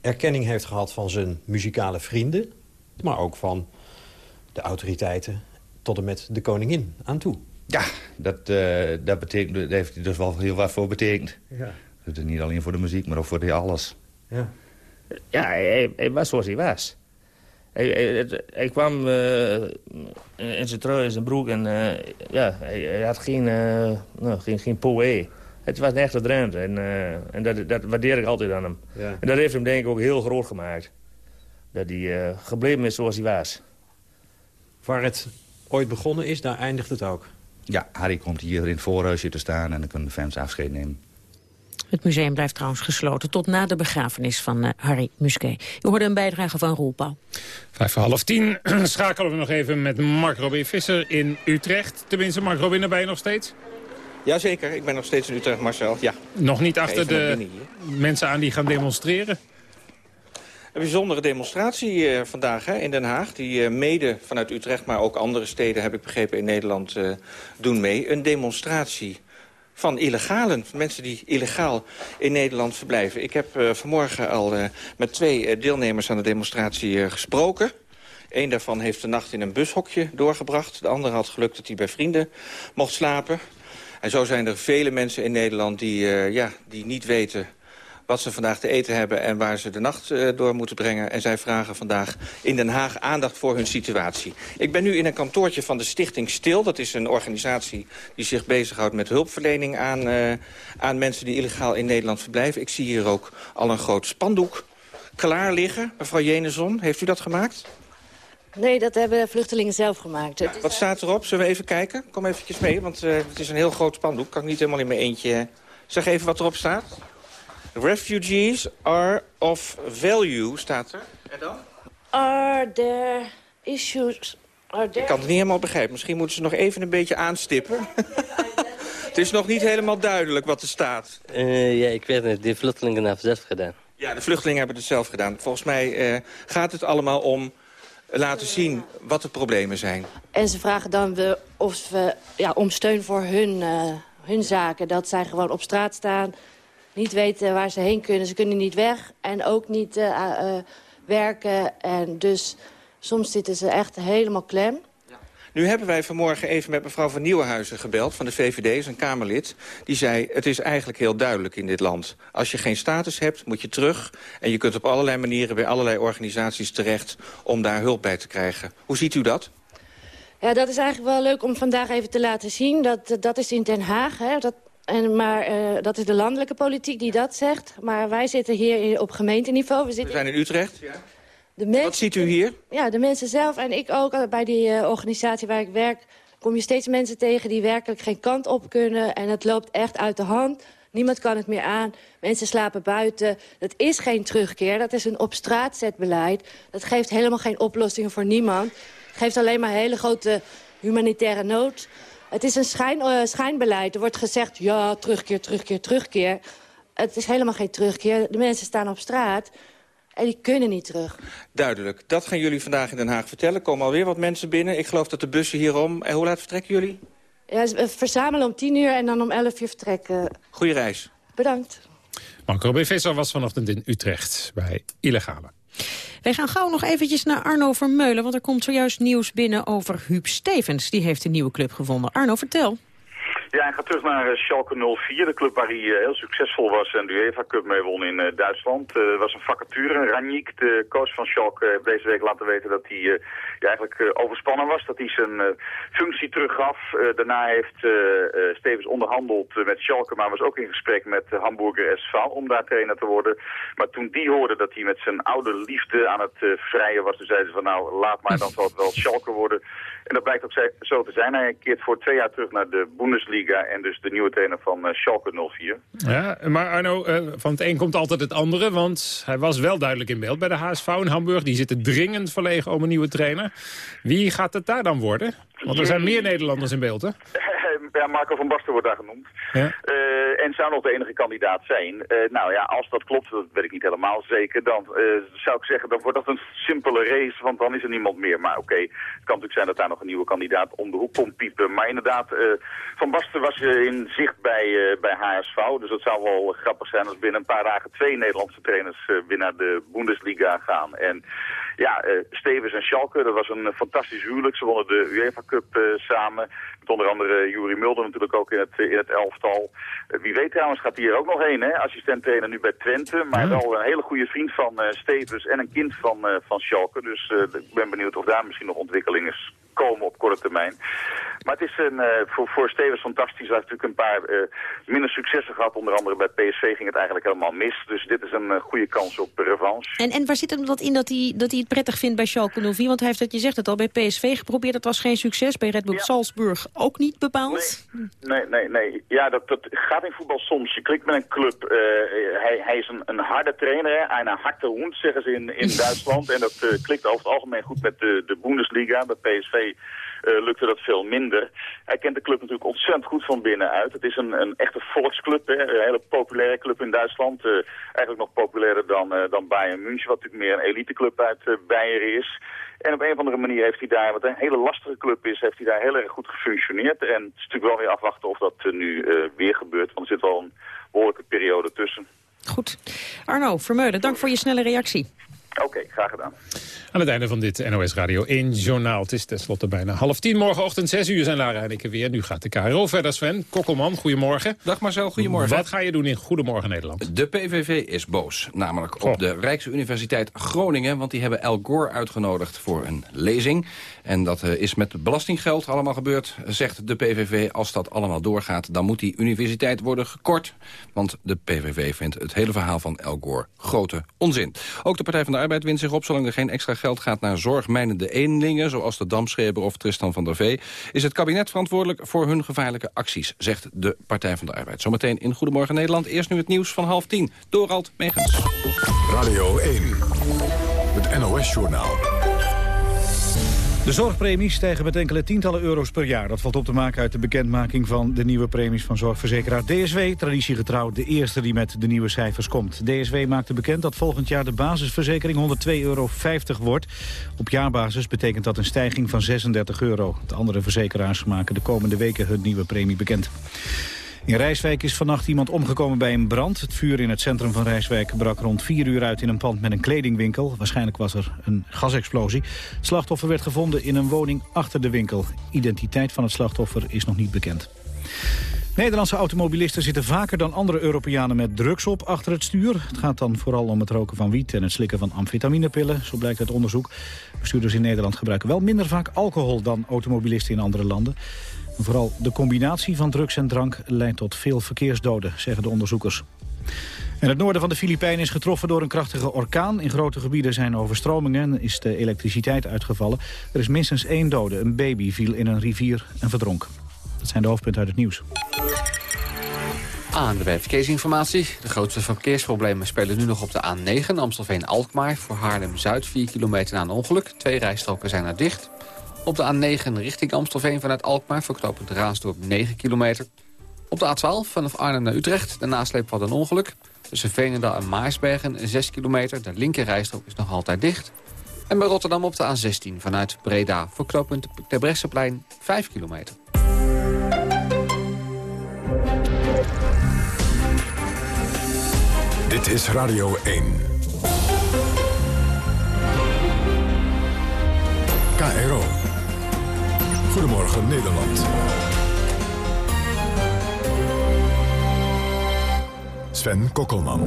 erkenning heeft gehad van zijn muzikale vrienden... maar ook van de autoriteiten tot en met de koningin aan toe. Ja, dat, uh, dat, betekent, dat heeft hij dus wel heel wat voor betekend. Ja. Dus niet alleen voor de muziek, maar ook voor de alles. Ja, ja hij, hij was zoals hij was. Hij, hij, hij kwam uh, in zijn trui en zijn broek en uh, ja, hij, hij, had geen, nou, geen, geen poë. Het was een echte Drenthe en, en dat, dat waardeer ik altijd aan hem. Ja. En dat heeft hem denk ik ook heel groot gemaakt. Dat hij gebleven is zoals hij was. Waar het ooit begonnen is, daar eindigt het ook. Ja, Harry komt hier in het voorhuisje te staan en dan kunnen de fans afscheid nemen. Het museum blijft trouwens gesloten tot na de begrafenis van uh, Harry Musquet. U hoorde een bijdrage van Roel Pauw. Vijf voor half tien schakelen we nog even met Mark Robin Visser in Utrecht. Tenminste, Mark Robin, erbij nog steeds? Jazeker, ik ben nog steeds in Utrecht, Marcel. Ja. Nog niet achter de mensen aan die gaan demonstreren? Een bijzondere demonstratie uh, vandaag hè, in Den Haag. Die uh, mede vanuit Utrecht, maar ook andere steden, heb ik begrepen, in Nederland uh, doen mee. Een demonstratie van illegalen. Mensen die illegaal in Nederland verblijven. Ik heb vanmorgen al met twee deelnemers aan de demonstratie gesproken. Eén daarvan heeft de nacht in een bushokje doorgebracht. De andere had geluk dat hij bij vrienden mocht slapen. En zo zijn er vele mensen in Nederland die, ja, die niet weten wat ze vandaag te eten hebben en waar ze de nacht uh, door moeten brengen. En zij vragen vandaag in Den Haag aandacht voor hun situatie. Ik ben nu in een kantoortje van de Stichting Stil. Dat is een organisatie die zich bezighoudt met hulpverlening aan, uh, aan mensen die illegaal in Nederland verblijven. Ik zie hier ook al een groot spandoek klaar liggen. Mevrouw Jeneson, heeft u dat gemaakt? Nee, dat hebben vluchtelingen zelf gemaakt. Ja, wat staat erop? Zullen we even kijken? Kom eventjes mee, want uh, het is een heel groot spandoek. Kan ik niet helemaal in mijn eentje... Zeg even wat erop staat. Refugees are of value, staat er. En dan? Are there issues... Are there... Ik kan het niet helemaal begrijpen. Misschien moeten ze nog even een beetje aanstippen. het is nog niet helemaal duidelijk wat er staat. Uh, ja, ik weet het. Die vluchtelingen hebben het zelf gedaan. Ja, de vluchtelingen hebben het zelf gedaan. Volgens mij uh, gaat het allemaal om laten zien wat de problemen zijn. En ze vragen dan we, of we, ja, om steun voor hun, uh, hun zaken. Dat zij gewoon op straat staan niet weten waar ze heen kunnen. Ze kunnen niet weg en ook niet uh, uh, werken. En dus soms zitten ze echt helemaal klem. Nu hebben wij vanmorgen even met mevrouw van Nieuwenhuizen gebeld... van de VVD, een Kamerlid. Die zei, het is eigenlijk heel duidelijk in dit land. Als je geen status hebt, moet je terug. En je kunt op allerlei manieren bij allerlei organisaties terecht... om daar hulp bij te krijgen. Hoe ziet u dat? Ja, dat is eigenlijk wel leuk om vandaag even te laten zien. Dat, dat is in Den Haag. Hè? Dat, en, maar uh, dat is de landelijke politiek die dat zegt. Maar wij zitten hier op gemeenteniveau. We, zitten We zijn in Utrecht. Ja. De mensen, Wat ziet u hier? Ja, de mensen zelf en ik ook. Bij die uh, organisatie waar ik werk kom je steeds mensen tegen... die werkelijk geen kant op kunnen. En het loopt echt uit de hand. Niemand kan het meer aan. Mensen slapen buiten. Dat is geen terugkeer. Dat is een op straat zet beleid. Dat geeft helemaal geen oplossingen voor niemand. Het geeft alleen maar hele grote humanitaire nood. Het is een schijn, uh, schijnbeleid. Er wordt gezegd, ja, terugkeer, terugkeer, terugkeer. Het is helemaal geen terugkeer. De mensen staan op straat en die kunnen niet terug. Duidelijk. Dat gaan jullie vandaag in Den Haag vertellen. Er komen alweer wat mensen binnen. Ik geloof dat de bussen hierom... En hoe laat vertrekken jullie? Ja, we verzamelen om tien uur en dan om elf uur vertrekken. Goeie reis. Bedankt. Marco B. Visser was vanochtend in Utrecht bij Illegale. Wij gaan gauw nog eventjes naar Arno Vermeulen... want er komt zojuist nieuws binnen over Huub Stevens. Die heeft een nieuwe club gevonden. Arno, vertel. Ja, hij gaat terug naar uh, Schalke 04, de club waar hij uh, heel succesvol was en de UEFA Cup mee won in uh, Duitsland. Er was een vacature. Ranjik, de coach van Schalke, heeft deze week laten weten dat hij ja, eigenlijk overspannen was. Dat hij zijn functie teruggaf. daarna heeft Stevens onderhandeld met Schalke, maar was ook in gesprek met Hamburger SV om daar trainer te worden. Maar toen die hoorde dat hij met zijn oude liefde aan het vrijen was, toen zeiden ze van nou, laat maar, dan zal het wel Schalke worden. En dat blijkt ook zo te zijn. Hij keert voor twee jaar terug naar de Bundesliga en dus de nieuwe trainer van uh, Schalke 04. Ja, maar Arno, uh, van het een komt altijd het andere, want hij was wel duidelijk in beeld bij de HSV in Hamburg. Die zitten dringend verlegen om een nieuwe trainer. Wie gaat het daar dan worden? Want er zijn meer Nederlanders in beeld, hè? Ja, Marco van Basten wordt daar genoemd. Ja. Uh, en nog de enige kandidaat zijn. Uh, nou ja, als dat klopt, dat weet ik niet helemaal zeker, dan uh, zou ik zeggen, dan wordt dat een simpele race, want dan is er niemand meer. Maar oké, het kan natuurlijk zijn dat daar nog een nieuwe kandidaat om de hoek komt piepen. Maar inderdaad, Van Basten was in zicht bij, bij HSV, dus het zou wel grappig zijn als binnen een paar dagen twee Nederlandse trainers weer naar de Bundesliga gaan. En ja, Stevens en Schalke, dat was een fantastisch huwelijk. Ze wonnen de UEFA Cup samen, onder andere Juri Mulder natuurlijk ook in het, in het elftal. Uh, wie weet trouwens gaat hij hier ook nog heen, hè? assistent trainer nu bij Twente. Maar wel een hele goede vriend van uh, Stevens en een kind van, van Schalke. Dus ik ben benieuwd of daar misschien nog ontwikkelingen komen op korte termijn. Maar het is een, voor, voor Stevens fantastisch. Hij heeft natuurlijk een paar minder successen gehad. Onder andere bij PSV ging het eigenlijk helemaal mis. Dus dit is een goede kans op revanche. En, en waar zit hem dat in dat hij, dat hij het prettig vindt bij Schalke 04? Want hij heeft het, je zegt het al, bij PSV geprobeerd. Dat was geen succes. Bij Red Bull Ja. Salzburg ook niet bepaald. Nee, nee, nee. Ja, dat, dat gaat in voetbal soms. Je klikt met een club. eh, hij, hij is een, een harde trainer. hè. Een harte hond, zeggen ze in, in Duitsland. En dat eh, klikt over het algemeen goed met de, de Bundesliga. Bij PSV eh, lukte dat veel minder. Hij kent de club natuurlijk ontzettend goed van binnenuit. Het is een, een echte volksclub. Een hele populaire club in Duitsland. Eh, eigenlijk nog populairder dan, eh, dan Bayern München. Wat natuurlijk meer een eliteclub uit Beieren is. En op een of andere manier heeft hij daar, wat een hele lastige club is, heeft hij daar heel erg goed gefunctioneerd. En het is natuurlijk wel weer afwachten of dat nu weer gebeurt, want er zit wel een behoorlijke periode tussen. Goed. Arno Vermeulen, dank voor je snelle reactie. Oké, graag gedaan. Aan het einde van dit NOS Radio 1 journaal. Het is tenslotte bijna half tien. Morgenochtend 6 uur zijn Lara en ik er weer. Nu gaat de KRO verder, Sven. Kokkelman, goedemorgen. Dag Marcel, goedemorgen. Wat ga je doen in Goedemorgen Nederland? De PVV is boos. Namelijk op de Rijksuniversiteit Groningen. Want die hebben El Gore uitgenodigd voor een lezing. En dat eh, is met belastinggeld allemaal gebeurd, zegt de PVV. Als dat allemaal doorgaat, dan moet die universiteit worden gekort. Want de PVV vindt het hele verhaal van El Gore grote onzin. Ook de Partij van de Arbeid wint zich op, zolang er geen extra geld gaat naar zorgmijnende eenlingen, zoals de Damschreber of Tristan van der Vee, is het kabinet verantwoordelijk voor hun gevaarlijke acties, zegt de Partij van de Arbeid. Zometeen in Goedemorgen Nederland. Eerst nu het nieuws van half tien. Dorald Megens. Radio 1, het NOS-journaal. De zorgpremies stijgen met enkele tientallen euro's per jaar. Dat valt op te maken uit de bekendmaking van de nieuwe premies van zorgverzekeraar DSW. Traditiegetrouw de eerste die met de nieuwe cijfers komt. DSW maakte bekend dat volgend jaar de basisverzekering 102,50 euro wordt. Op jaarbasis betekent dat een stijging van 36 euro. De andere verzekeraars maken de komende weken hun nieuwe premie bekend. In Rijswijk is vannacht iemand omgekomen bij een brand. Het vuur in het centrum van Rijswijk brak rond 4 uur uit in een pand met een kledingwinkel. Waarschijnlijk was er een gasexplosie. Het slachtoffer werd gevonden in een woning achter de winkel. Identiteit van het slachtoffer is nog niet bekend. Nederlandse automobilisten zitten vaker dan andere Europeanen met drugs op achter het stuur. Het gaat dan vooral om het roken van wiet en het slikken van amfetaminepillen, zo blijkt uit onderzoek. Bestuurders in Nederland gebruiken wel minder vaak alcohol dan automobilisten in andere landen. Vooral de combinatie van drugs en drank leidt tot veel verkeersdoden, zeggen de onderzoekers. En het noorden van de Filipijnen is getroffen door een krachtige orkaan. In grote gebieden zijn overstromingen en is de elektriciteit uitgevallen. Er is minstens één dode. Een baby viel in een rivier en verdronk. Dat zijn de hoofdpunten uit het nieuws. Aan de verkeersinformatie. De grootste verkeersproblemen spelen nu nog op de A9 Amstelveen-Alkmaar. Voor Haarlem-Zuid 4 kilometer na een ongeluk. Twee rijstroken zijn er dicht. Op de A9 richting Amstelveen vanuit Alkmaar verknopend Raasdorp 9 kilometer. Op de A12 vanaf Arnhem naar Utrecht de nasleep van een ongeluk. Tussen Veenendaal en Maarsbergen 6 kilometer. De linkerrijstrook is nog altijd dicht. En bij Rotterdam op de A16 vanuit Breda verknopend Terbrechtseplein 5 kilometer. Dit is Radio 1. KRO. Goedemorgen Nederland. Sven Kokkelman.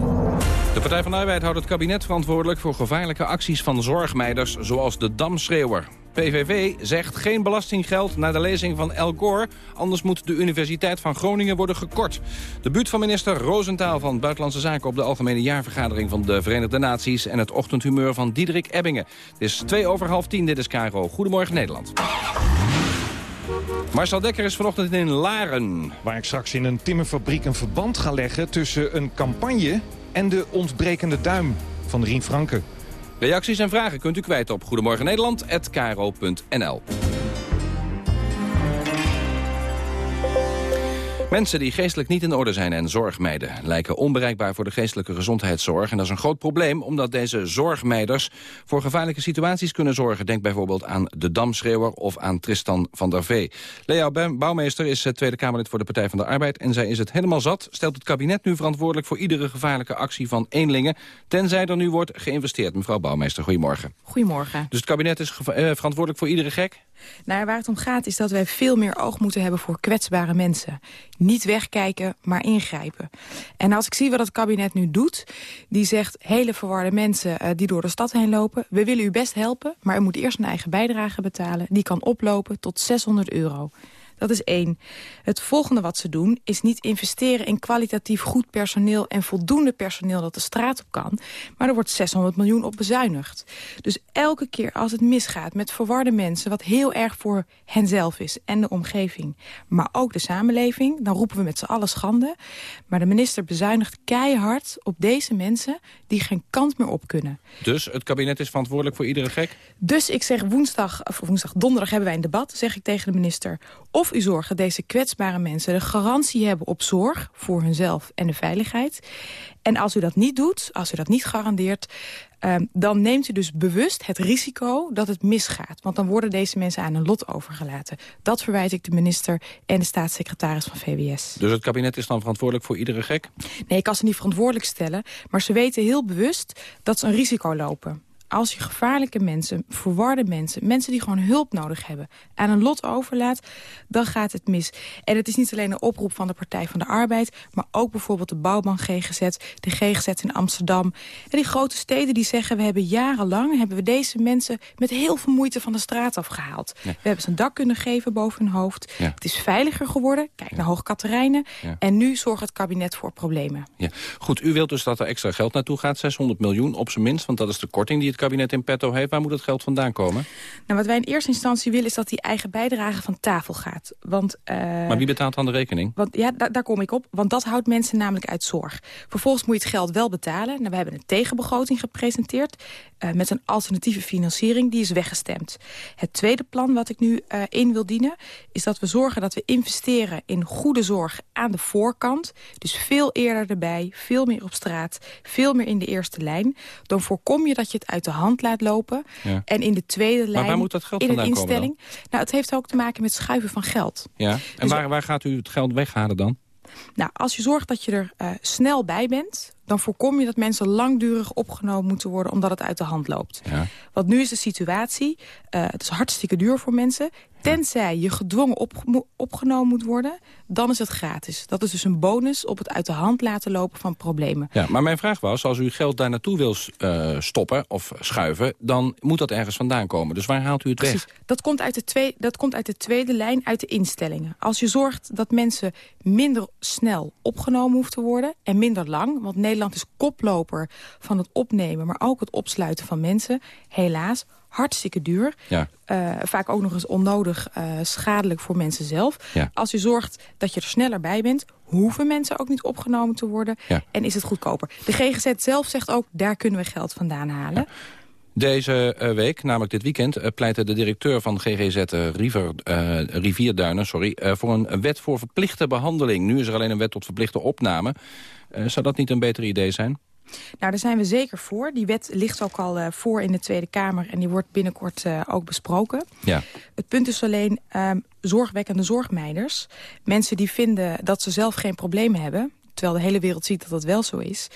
De Partij van de Arbeid houdt het kabinet verantwoordelijk voor gevaarlijke acties van zorgmeiders zoals de Damschreeuwer. PVV zegt geen belastinggeld naar de lezing van El Gore... anders moet de Universiteit van Groningen worden gekort. De buurt van minister Roosentaal van Buitenlandse Zaken... op de algemene jaarvergadering van de Verenigde Naties... en het ochtendhumeur van Diederik Ebbingen. Het is twee over half tien, dit is Caro. Goedemorgen Nederland. Marcel Dekker is vanochtend in Laren. Waar ik straks in een timmerfabriek een verband ga leggen... tussen een campagne en de ontbrekende duim van Rien Franke. Reacties en vragen kunt u kwijt op Goedemorgen Mensen die geestelijk niet in orde zijn en zorgmeiden... lijken onbereikbaar voor de geestelijke gezondheidszorg. En dat is een groot probleem, omdat deze zorgmeiders... voor gevaarlijke situaties kunnen zorgen. Denk bijvoorbeeld aan de Damschreeuwer of aan Tristan van der Vee. Lea Bouwmeester is eh, Tweede Kamerlid voor de Partij van de Arbeid... en zij is het helemaal zat. Stelt het kabinet nu verantwoordelijk voor iedere gevaarlijke actie van eenlingen... tenzij er nu wordt geïnvesteerd. Mevrouw Bouwmeester, goedemorgen. Goedemorgen. Dus het kabinet is eh, verantwoordelijk voor iedere gek? Nou, waar het om gaat is dat wij veel meer oog moeten hebben voor kwetsbare mensen. Niet wegkijken, maar ingrijpen. En als ik zie wat het kabinet nu doet... die zegt hele verwarde mensen uh, die door de stad heen lopen... we willen u best helpen, maar u moet eerst een eigen bijdrage betalen. Die kan oplopen tot 600 euro. Dat is één. Het volgende wat ze doen is niet investeren in kwalitatief goed personeel... en voldoende personeel dat de straat op kan. Maar er wordt 600 miljoen op bezuinigd. Dus elke keer als het misgaat met verwarde mensen... wat heel erg voor henzelf is en de omgeving... maar ook de samenleving, dan roepen we met z'n allen schande. Maar de minister bezuinigt keihard op deze mensen... die geen kant meer op kunnen. Dus het kabinet is verantwoordelijk voor iedere gek? Dus ik zeg woensdag, of woensdag, donderdag hebben wij een debat... zeg ik tegen de minister... of Of u zorgt dat deze kwetsbare mensen de garantie hebben op zorg... voor hunzelf en de veiligheid. En als u dat niet doet, als u dat niet garandeert... Um, dan neemt u dus bewust het risico dat het misgaat. Want dan worden deze mensen aan een lot overgelaten. Dat verwijt ik de minister en de staatssecretaris van VWS. Dus het kabinet is dan verantwoordelijk voor iedere gek? Nee, ik kan ze niet verantwoordelijk stellen. Maar ze weten heel bewust dat ze een risico lopen als je gevaarlijke mensen, verwarde mensen... mensen die gewoon hulp nodig hebben, aan een lot overlaat... dan gaat het mis. En het is niet alleen een oproep van de Partij van de Arbeid... maar ook bijvoorbeeld de Bouwbank GGZ, de GGZ in Amsterdam. En die grote steden die zeggen... we hebben jarenlang hebben we deze mensen met heel veel moeite van de straat afgehaald. We hebben ze een dak kunnen geven boven hun hoofd. Het is veiliger geworden. Kijk naar Hoog Katerijnen. En nu zorgt het kabinet voor problemen. Ja. Goed, u wilt dus dat er extra geld naartoe gaat. 600 miljoen op zijn minst, want dat is de korting die het kabinet in petto heeft. Waar moet het geld vandaan komen? Nou, wat wij in eerste instantie willen is dat die eigen bijdrage van tafel gaat. Want, uh, maar wie betaalt dan de rekening? Want, ja, daar kom ik op. Want dat houdt mensen namelijk uit zorg. Vervolgens moet je het geld wel betalen. Nou, we hebben een tegenbegroting gepresenteerd. Uh, met een alternatieve financiering. Die is weggestemd. Het tweede plan wat ik nu uh, in wil dienen... is dat we zorgen dat we investeren in goede zorg aan de voorkant. Dus veel eerder erbij, veel meer op straat, veel meer in de eerste lijn. Dan voorkom je dat je het uit de hand laat lopen. Ja. En in de tweede lijn, waar moet dat geld in een instelling... Nou, het heeft ook te maken met schuiven van geld. Ja. En dus waar, waar gaat u het geld weghalen dan? Nou, als je zorgt dat je er uh, snel bij bent dan voorkom je dat mensen langdurig opgenomen moeten worden... omdat het uit de hand loopt. Ja. Want nu is de situatie, uh, het is hartstikke duur voor mensen... Tenzij je gedwongen op, opgenomen moet worden, dan is het gratis. Dat is dus een bonus op het uit de hand laten lopen van problemen. Ja, maar mijn vraag was, als u geld daar naartoe wil uh, stoppen of schuiven... dan moet dat ergens vandaan komen. Dus waar haalt u het Precies. weg? Dat komt, uit de twee, dat komt uit de tweede lijn, uit de instellingen. Als je zorgt dat mensen minder snel opgenomen hoeven te worden... en minder lang, want Nederland is koploper van het opnemen... maar ook het opsluiten van mensen, helaas hartstikke duur. Ja. Uh, vaak ook nog eens onnodig uh, schadelijk voor mensen zelf. Ja. Als je zorgt dat je er sneller bij bent... hoeven mensen ook niet opgenomen te worden. Ja. En is het goedkoper. De GGZ zelf zegt ook, daar kunnen we geld vandaan halen. Deze uh, week, namelijk dit weekend, uh, pleitte de directeur van GGZ uh, River, Rivierduinen sorry, voor een wet voor verplichte behandeling. Nu is er alleen een wet tot verplichte opname. zou dat niet een beter idee zijn? Nou, daar zijn we zeker voor. Die wet ligt ook al uh, voor in de Tweede Kamer en die wordt binnenkort uh, ook besproken. Ja. Het punt is alleen um, zorgwekkende zorgmeiders. Mensen die vinden dat ze zelf geen problemen hebben terwijl de hele wereld ziet dat dat wel zo is...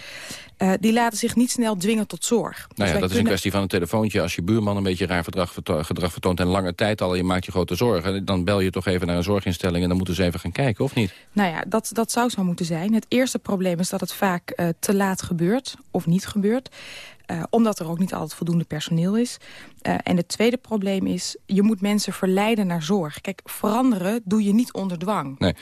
Uh, die laten zich niet snel dwingen tot zorg. Nou ja, dus dat kunnen... is een kwestie van een telefoontje. Als je buurman een beetje raar gedrag, gedrag vertoont... en lange tijd al, en je maakt je grote zorgen... dan bel je toch even naar een zorginstelling... en dan moeten ze even gaan kijken, of niet? Nou ja, dat, dat zou zo moeten zijn. Het eerste probleem is dat het vaak uh, te laat gebeurt of niet gebeurt. Uh, omdat er ook niet altijd voldoende personeel is. Uh, en het tweede probleem is, je moet mensen verleiden naar zorg. Kijk, veranderen doe je niet onder dwang. Nee.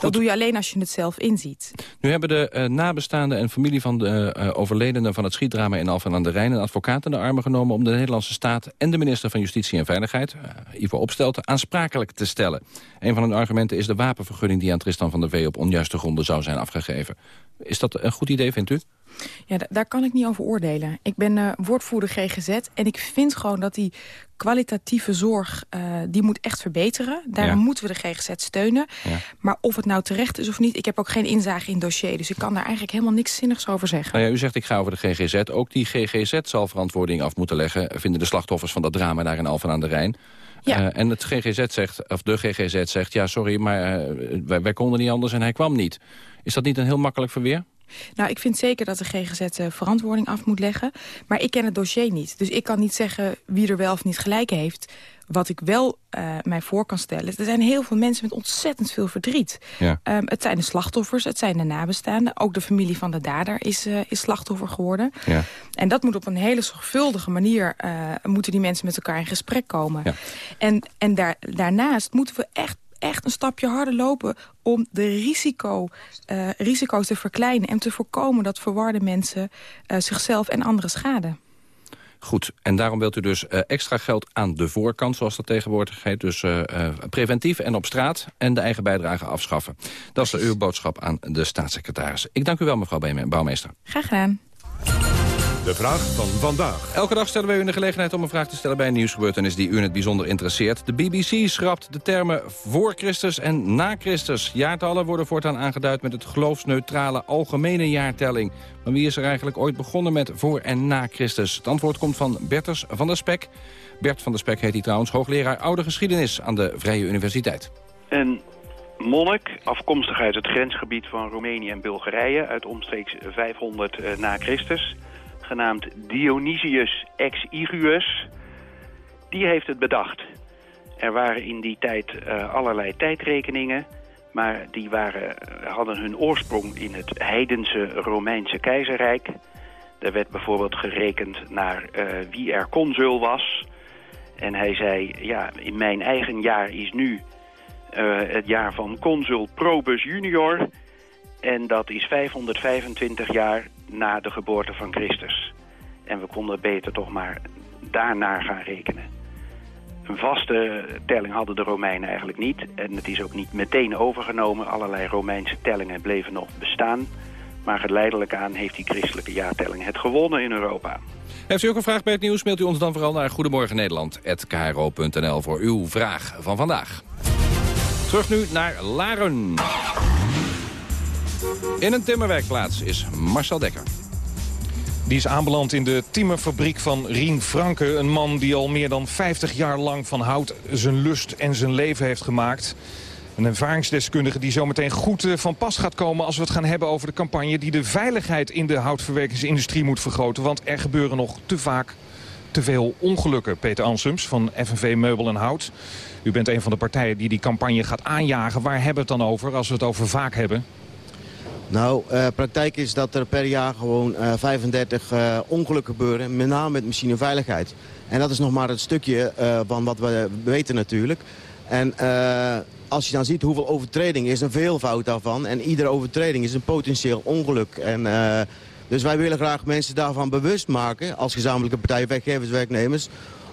Dat doe je alleen als je het zelf inziet. Nu hebben de uh, nabestaanden en familie van de overledenen... van het schietdrama in Alphen aan de Rijn... een advocaat in de armen genomen om de Nederlandse staat... en de minister van Justitie en Veiligheid, Ivo Opstelten... aansprakelijk te stellen. Een van hun argumenten is de wapenvergunning... die aan Tristan van der Vee op onjuiste gronden zou zijn afgegeven. Is dat een goed idee, vindt u? Ja, daar kan ik niet over oordelen. Ik ben uh, woordvoerder GGZ en ik vind gewoon dat die kwalitatieve zorg, uh, die moet echt verbeteren. Daarom ja. moeten we de GGZ steunen. Ja. Maar of het nou terecht is of niet, ik heb ook geen inzage in het dossier. Dus ik kan daar eigenlijk helemaal niks zinnigs over zeggen. Nou ja, u zegt ik ga over de GGZ. Ook die GGZ zal verantwoording af moeten leggen... vinden de slachtoffers van dat drama daar in Alphen aan de Rijn. Ja. Uh, en het GGZ zegt, of de GGZ zegt, ja sorry, maar wij, wij konden niet anders en hij kwam niet. Is dat niet een heel makkelijk verweer? Nou, ik vind zeker dat de GGZ uh, verantwoording af moet leggen. Maar ik ken het dossier niet. Dus ik kan niet zeggen wie er wel of niet gelijk heeft. Wat ik wel uh, mij voor kan stellen... er zijn heel veel mensen met ontzettend veel verdriet. Ja. Um, het zijn de slachtoffers, het zijn de nabestaanden. Ook de familie van de dader is, uh, is slachtoffer geworden. Ja. En dat moet op een hele zorgvuldige manier... Uh, moeten die mensen met elkaar in gesprek komen. Ja. En, en daar, daarnaast moeten we echt echt een stapje harder lopen om de risico, uh, risico's te verkleinen... en te voorkomen dat verwarde mensen uh, zichzelf en anderen schaden. Goed, en daarom wilt u dus uh, extra geld aan de voorkant, zoals dat tegenwoordig heet. Dus uh, uh, preventief en op straat en de eigen bijdrage afschaffen. Dat is uw boodschap aan de staatssecretaris. Ik dank u wel, mevrouw Bouwmeester. Graag gedaan. De vraag van vandaag. Elke dag stellen wij u de gelegenheid om een vraag te stellen bij een nieuwsgebeurtenis die u in het bijzonder interesseert. De BBC schrapt de termen voor Christus en na Christus. Jaartallen worden voortaan aangeduid met het geloofsneutrale algemene jaartelling. Maar wie is er eigenlijk ooit begonnen met voor en na Christus? Het antwoord komt van Bertus van der Spek. Bert van der Spek heet hij trouwens, hoogleraar oude geschiedenis aan de Vrije Universiteit. Een monnik, afkomstig uit het grensgebied van Roemenië en Bulgarije... uit omstreeks 500 eh, na Christus, genaamd Dionysius Exiguus... die heeft het bedacht. Er waren in die tijd eh, allerlei tijdrekeningen... maar die waren, eh, hadden hun oorsprong in het heidense Romeinse keizerrijk. Er werd bijvoorbeeld gerekend naar eh, wie er consul was... En hij zei, ja, in mijn eigen jaar is nu het jaar van consul Probus junior. En dat is 525 jaar na de geboorte van Christus. En we konden beter toch maar daarnaar gaan rekenen. Een vaste telling hadden de Romeinen eigenlijk niet. En het is ook niet meteen overgenomen. Allerlei Romeinse tellingen bleven nog bestaan. Maar geleidelijk aan heeft die christelijke jaartelling het gewonnen in Europa. Heeft u ook een vraag bij het nieuws, mailt u ons dan vooral naar Goedemorgen Nederland@kro.nl voor uw vraag van vandaag. Terug nu naar Laren. In een timmerwerkplaats is Marcel Dekker. Die is aanbeland in de timmerfabriek van Rien Franke. Een man die al meer dan 50 jaar lang van hout zijn lust en zijn leven heeft gemaakt. Een ervaringsdeskundige die zometeen goed eh, van pas gaat komen... als we het gaan hebben over de campagne die de veiligheid in de houtverwerkingsindustrie moet vergroten. Want er gebeuren nog te vaak te veel ongelukken. Peter Ansums van FNV Meubel en Hout. U bent een van de partijen die die campagne gaat aanjagen. Waar hebben we het dan over als we het over vaak hebben? Nou, uh, praktijk is dat er per jaar gewoon uh, 35 uh, ongelukken gebeuren. Met name met machineveiligheid. En dat is nog maar het stukje van wat we weten natuurlijk. En als je dan ziet hoeveel overtreding is, een veelvoud daarvan. En iedere overtreding is een potentieel ongeluk. En, dus wij willen graag mensen daarvan bewust maken... als gezamenlijke partij, werkgevers, werknemers...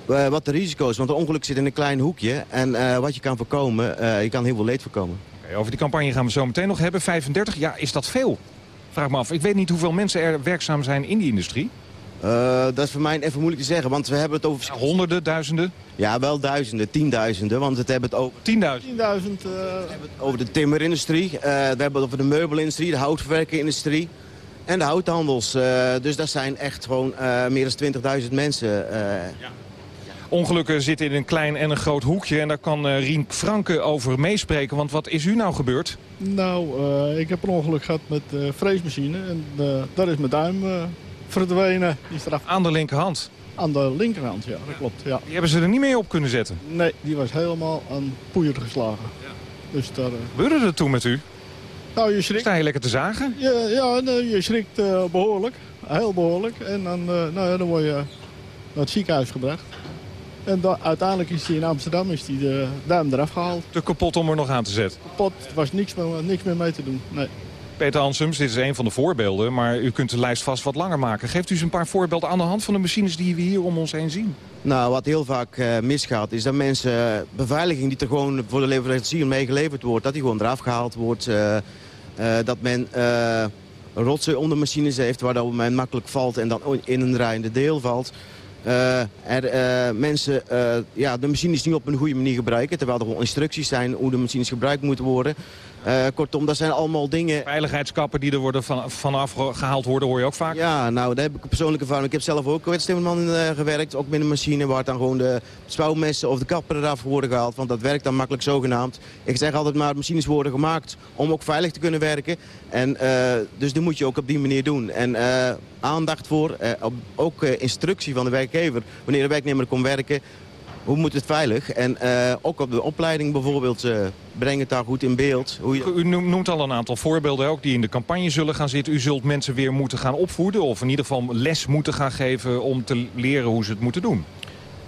Wat de risico's, want een ongeluk zit in een klein hoekje. En wat je kan voorkomen, je kan heel veel leed voorkomen. Okay, over die campagne gaan we zo meteen nog hebben. 35, ja, is dat veel? Vraag me af. Ik weet niet hoeveel mensen er werkzaam zijn in die industrie. Uh, dat is voor mij even moeilijk te zeggen, want we hebben het over... Ja, honderden, duizenden? Ja, wel duizenden, tienduizenden, want het hebben het over... Tienduizend? Tienduizend. Uh... We hebben het over de timmerindustrie, uh, we hebben het over de meubelindustrie, de houtverwerkingindustrie en de houthandels. dus dat zijn echt gewoon meer dan 20.000 mensen. Ja. Ongelukken zitten in een klein en een groot hoekje en daar kan Rien Franke over meespreken. Want wat is u nou gebeurd? Nou, ik heb een ongeluk gehad met de freesmachine en daar is mijn duim verdwenen. Die straf. Aan de linkerhand? Aan de linkerhand, ja, dat klopt. Ja. Die hebben ze er niet mee op kunnen zetten? Nee, die was helemaal aan poeier geslagen. Ja. Dus daar. Gebeurde er toen met u? Nou, je schrikt... Sta je lekker te zagen? Ja, ja nee, je schrikt behoorlijk. Heel behoorlijk. En dan, nou ja, dan word je naar het ziekenhuis gebracht. En uiteindelijk is hij in Amsterdam is die de duim eraf gehaald. Te kapot om er nog aan te zetten? Kapot, er was niks meer, niks meer mee te doen, nee. Peter Hansums, dit is een van de voorbeelden, maar u kunt de lijst vast wat langer maken. Geeft u eens een paar voorbeelden aan de hand van de machines die we hier om ons heen zien? Nou, wat heel vaak uh, misgaat is dat mensen uh, beveiliging die er gewoon voor de leverancier mee geleverd wordt, dat die gewoon eraf gehaald wordt. Uh, dat men rotsen onder machines heeft waardoor men makkelijk valt en dan in een draaiende deel valt. Er, mensen ja, de machines niet op een goede manier gebruiken, terwijl er gewoon instructies zijn hoe de machines gebruikt moeten worden. Uh, kortom, dat zijn allemaal dingen... Veiligheidskappen die er worden van, vanaf gehaald worden, hoor je ook vaak? Ja, nou, daar heb ik persoonlijke ervaring. Ik heb zelf ook met uh, gewerkt, ook met een machine... waar dan gewoon de spouwmessen of de kappen eraf worden gehaald. Want dat werkt dan makkelijk zogenaamd. Ik zeg altijd maar, machines worden gemaakt om ook veilig te kunnen werken. En uh, dus dat moet je ook op die manier doen. En aandacht voor, ook instructie van de werkgever... wanneer de werknemer komt werken hoe moet het veilig? En uh, ook op de opleiding bijvoorbeeld uh, breng het daar goed in beeld. Hoe je... U noemt al een aantal voorbeelden ook die in de campagne zullen gaan zitten. U zult mensen weer moeten gaan opvoeden of in ieder geval les moeten gaan geven om te leren hoe ze het moeten doen.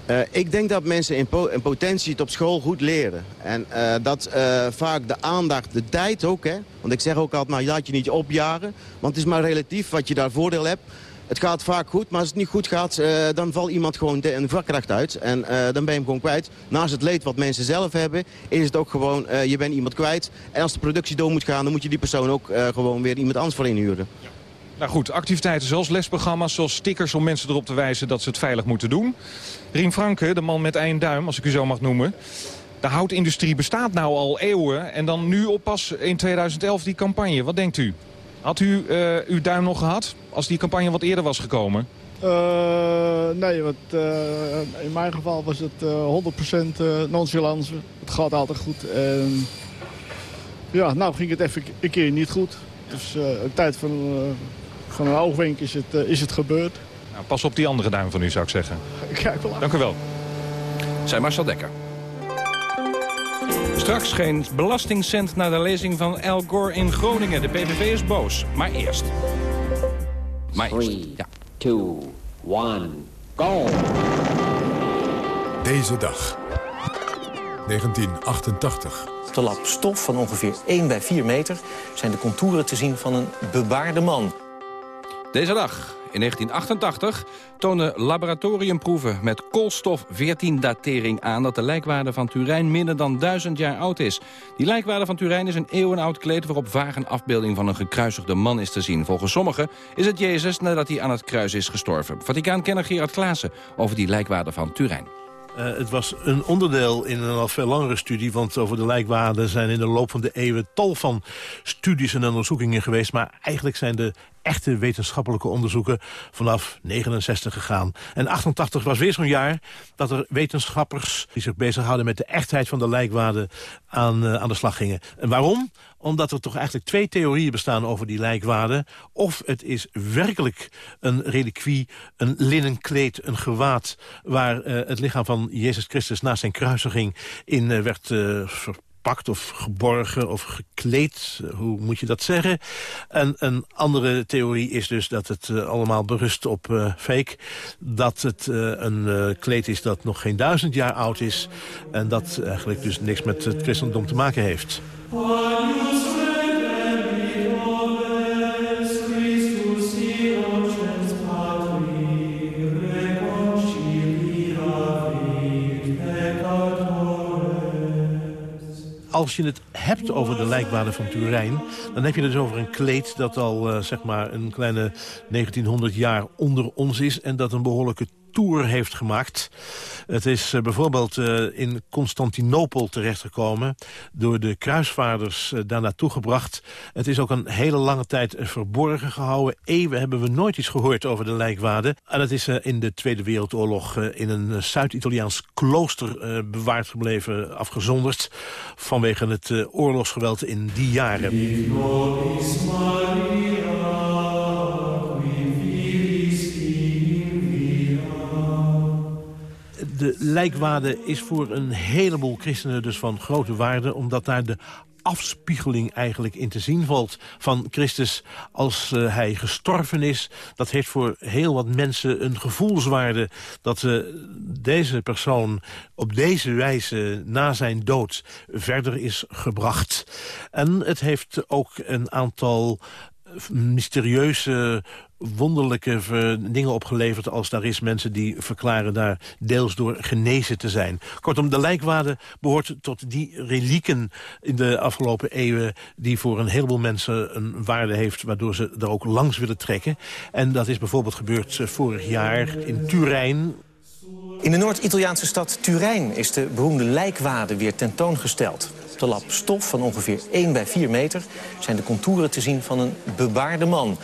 Uh, ik denk dat mensen in, po in, potentie het op school goed leren. En uh, dat uh, vaak de aandacht, de tijd ook, hè. Want ik zeg ook altijd, maar laat je niet opjagen. Want het is maar relatief wat je daar voordeel hebt. Het gaat vaak goed, maar als het niet goed gaat, uh, dan valt iemand gewoon de, een vakkracht uit. En uh, dan ben je hem gewoon kwijt. Naast het leed wat mensen zelf hebben, is het ook gewoon, uh, je bent iemand kwijt. En als de productie door moet gaan, dan moet je die persoon ook gewoon weer iemand anders voor inhuren. Nou goed, activiteiten zoals lesprogramma's, zoals stickers om mensen erop te wijzen dat ze het veilig moeten doen. Rien Franke, de man met één duim, als ik u zo mag noemen. De houtindustrie bestaat nou al eeuwen en dan nu op pas in 2011 die campagne. Wat denkt u? Had u uh, uw duim nog gehad als die campagne wat eerder was gekomen? Uh, nee, want, uh, in mijn geval was het 100% nonchalance. Het gaat altijd goed. En ja, nou ging het even een keer niet goed. Dus een tijd van, van een oogwenk is het, is het gebeurd. Nou, pas op die andere duim van u, zou ik zeggen. Kijk wel aan. Dank u wel. Zij Marcel Dekker. Straks geen belastingcent naar de lezing van Al Gore in Groningen. De PVV is boos. Maar eerst. Maar eerst. Ja. 2, 1, go! Deze dag. 1988. Op de lap stof van ongeveer 1 bij 4 meter... zijn de contouren te zien van een bebaarde man. Deze dag, in 1988 tonen laboratoriumproeven met koolstof-14-datering aan... dat de lijkwaarde van Turijn minder dan duizend jaar oud is. Die lijkwaarde van Turijn is een eeuwenoud kleed... waarop vaag een afbeelding van een gekruisigde man is te zien. Volgens sommigen is het Jezus nadat hij aan het kruis is gestorven. Vaticaankenner Gerard Klaassen over die lijkwaarde van Turijn. Uh, het was een onderdeel in een al veel langere studie... want over de lijkwaarden zijn in de loop van de eeuwen... tal van studies en onderzoekingen geweest... maar eigenlijk zijn de echte wetenschappelijke onderzoeken vanaf 69 gegaan. En 88 was weer zo'n jaar dat er wetenschappers die zich bezighouden met de echtheid van de lijkwaarden aan, uh, aan de slag gingen. En waarom? Omdat er toch eigenlijk twee theorieën bestaan over die lijkwaarden. Of het is werkelijk een reliquie, een linnen kleed, een gewaad... waar uh, het lichaam van Jezus Christus na zijn kruisiging in uh, werd uh, verpakt of geborgen of gekleed. Hoe moet je dat zeggen? En een andere theorie is dus dat het uh, allemaal berust op uh, fake. Dat het een kleed is dat nog geen duizend jaar oud is. En dat eigenlijk dus niks met het christendom te maken heeft. Als je het hebt over de lijkwaarden van Turijn... dan heb je het dus over een kleed dat al uh, zeg maar een kleine 1900 jaar onder ons is... en dat een behoorlijke tour heeft gemaakt. Het is uh, bijvoorbeeld uh, in Constantinopel terechtgekomen... door de kruisvaarders uh, daar naartoe gebracht. Het is ook een hele lange tijd verborgen gehouden. Eeuwen hebben we nooit iets gehoord over de lijkwaarden. En het is in de Tweede Wereldoorlog in een Zuid-Italiaans klooster bewaard gebleven... afgezonderd vanwege het oorlogsgeweld in die jaren. De lijkwaarde is voor een heleboel christenen dus van grote waarde... omdat daar de afspiegeling eigenlijk in te zien valt van Christus als uh, hij gestorven is. Dat heeft voor heel wat mensen een gevoelswaarde dat uh, deze persoon op deze wijze na zijn dood verder is gebracht. En het heeft ook een aantal mysterieuze wonderlijke dingen opgeleverd als daar is mensen die verklaren daar deels door genezen te zijn. Kortom, de lijkwaarde behoort tot die relieken in de afgelopen eeuwen die voor een heleboel mensen een waarde heeft waardoor ze er ook langs willen trekken. En dat is bijvoorbeeld gebeurd vorig jaar in Turijn. In de Noord-Italiaanse stad Turijn is de beroemde lijkwaarde weer tentoongesteld. Op de lap stof van ongeveer 1 bij 4 meter zijn de contouren te zien van een bebaarde man.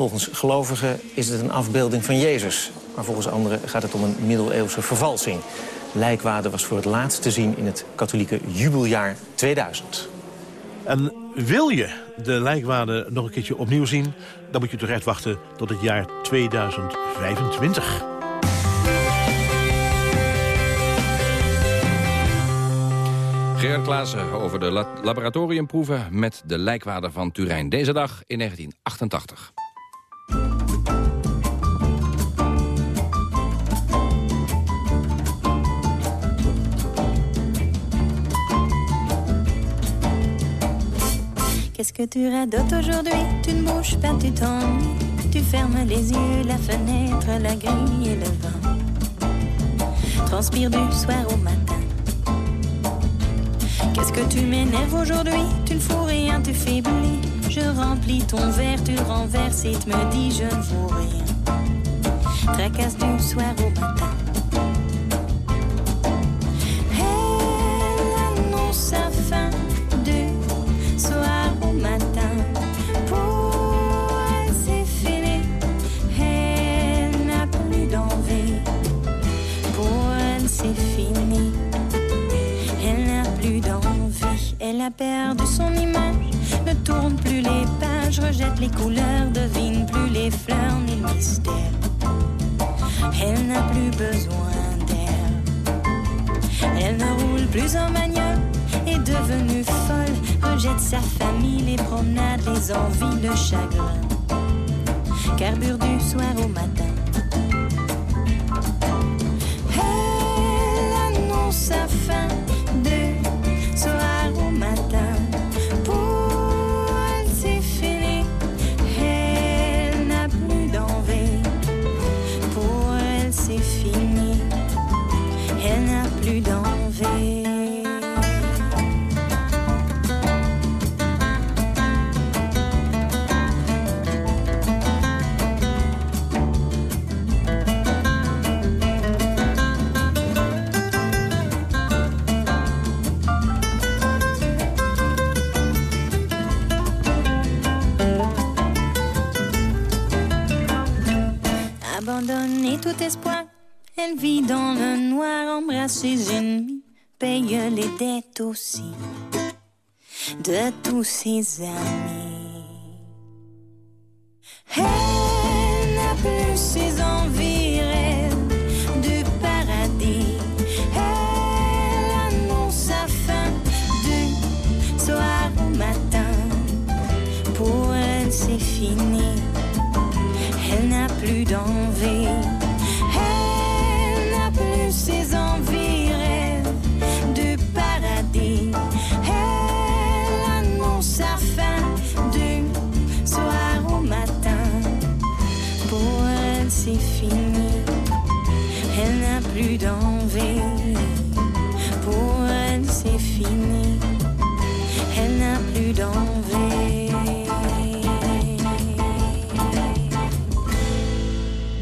Volgens gelovigen is het een afbeelding van Jezus. Maar volgens anderen gaat het om een middeleeuwse vervalsing. Lijkwaarde was voor het laatst te zien in het katholieke jubeljaar 2000. En wil je de lijkwaarde nog een keertje opnieuw zien... dan moet je terecht wachten tot het jaar 2025. Gerard Klaassen over de laboratoriumproeven met de lijkwaarde van Turijn. Deze dag in 1988. Qu'est-ce que tu radotes aujourd'hui? Tu ne bouges pas, tu t'ennuies. Tu fermes les yeux, la fenêtre, la grille et le vent. Transpire du soir au matin. Qu'est-ce que tu m'énerves aujourd'hui? Tu ne fous rien, tu faiblis. Je remplis ton verre, tu renverses et te me dis je ne vaux rien. Tracasse du soir au matin. Elle annonce sa fin du soir au matin. Pour elle, c'est fini. Elle n'a plus d'envie. Pour elle, c'est fini. Elle n'a plus d'envie. Elle a perdu son image. Ne tourne plus les pages, rejette les couleurs, devine plus les fleurs ni le mystère. Elle n'a plus besoin d'air. Elle ne roule plus en manioc, est devenue folle, rejette sa famille, les promenades, les envies, le chagrin. Carbure du soir au matin. Abandonner tout espoir, elle vit dans le noir, embrasse ses ennemis, paye les dettes aussi de tous ses amis. Elle n'a plus ses envies,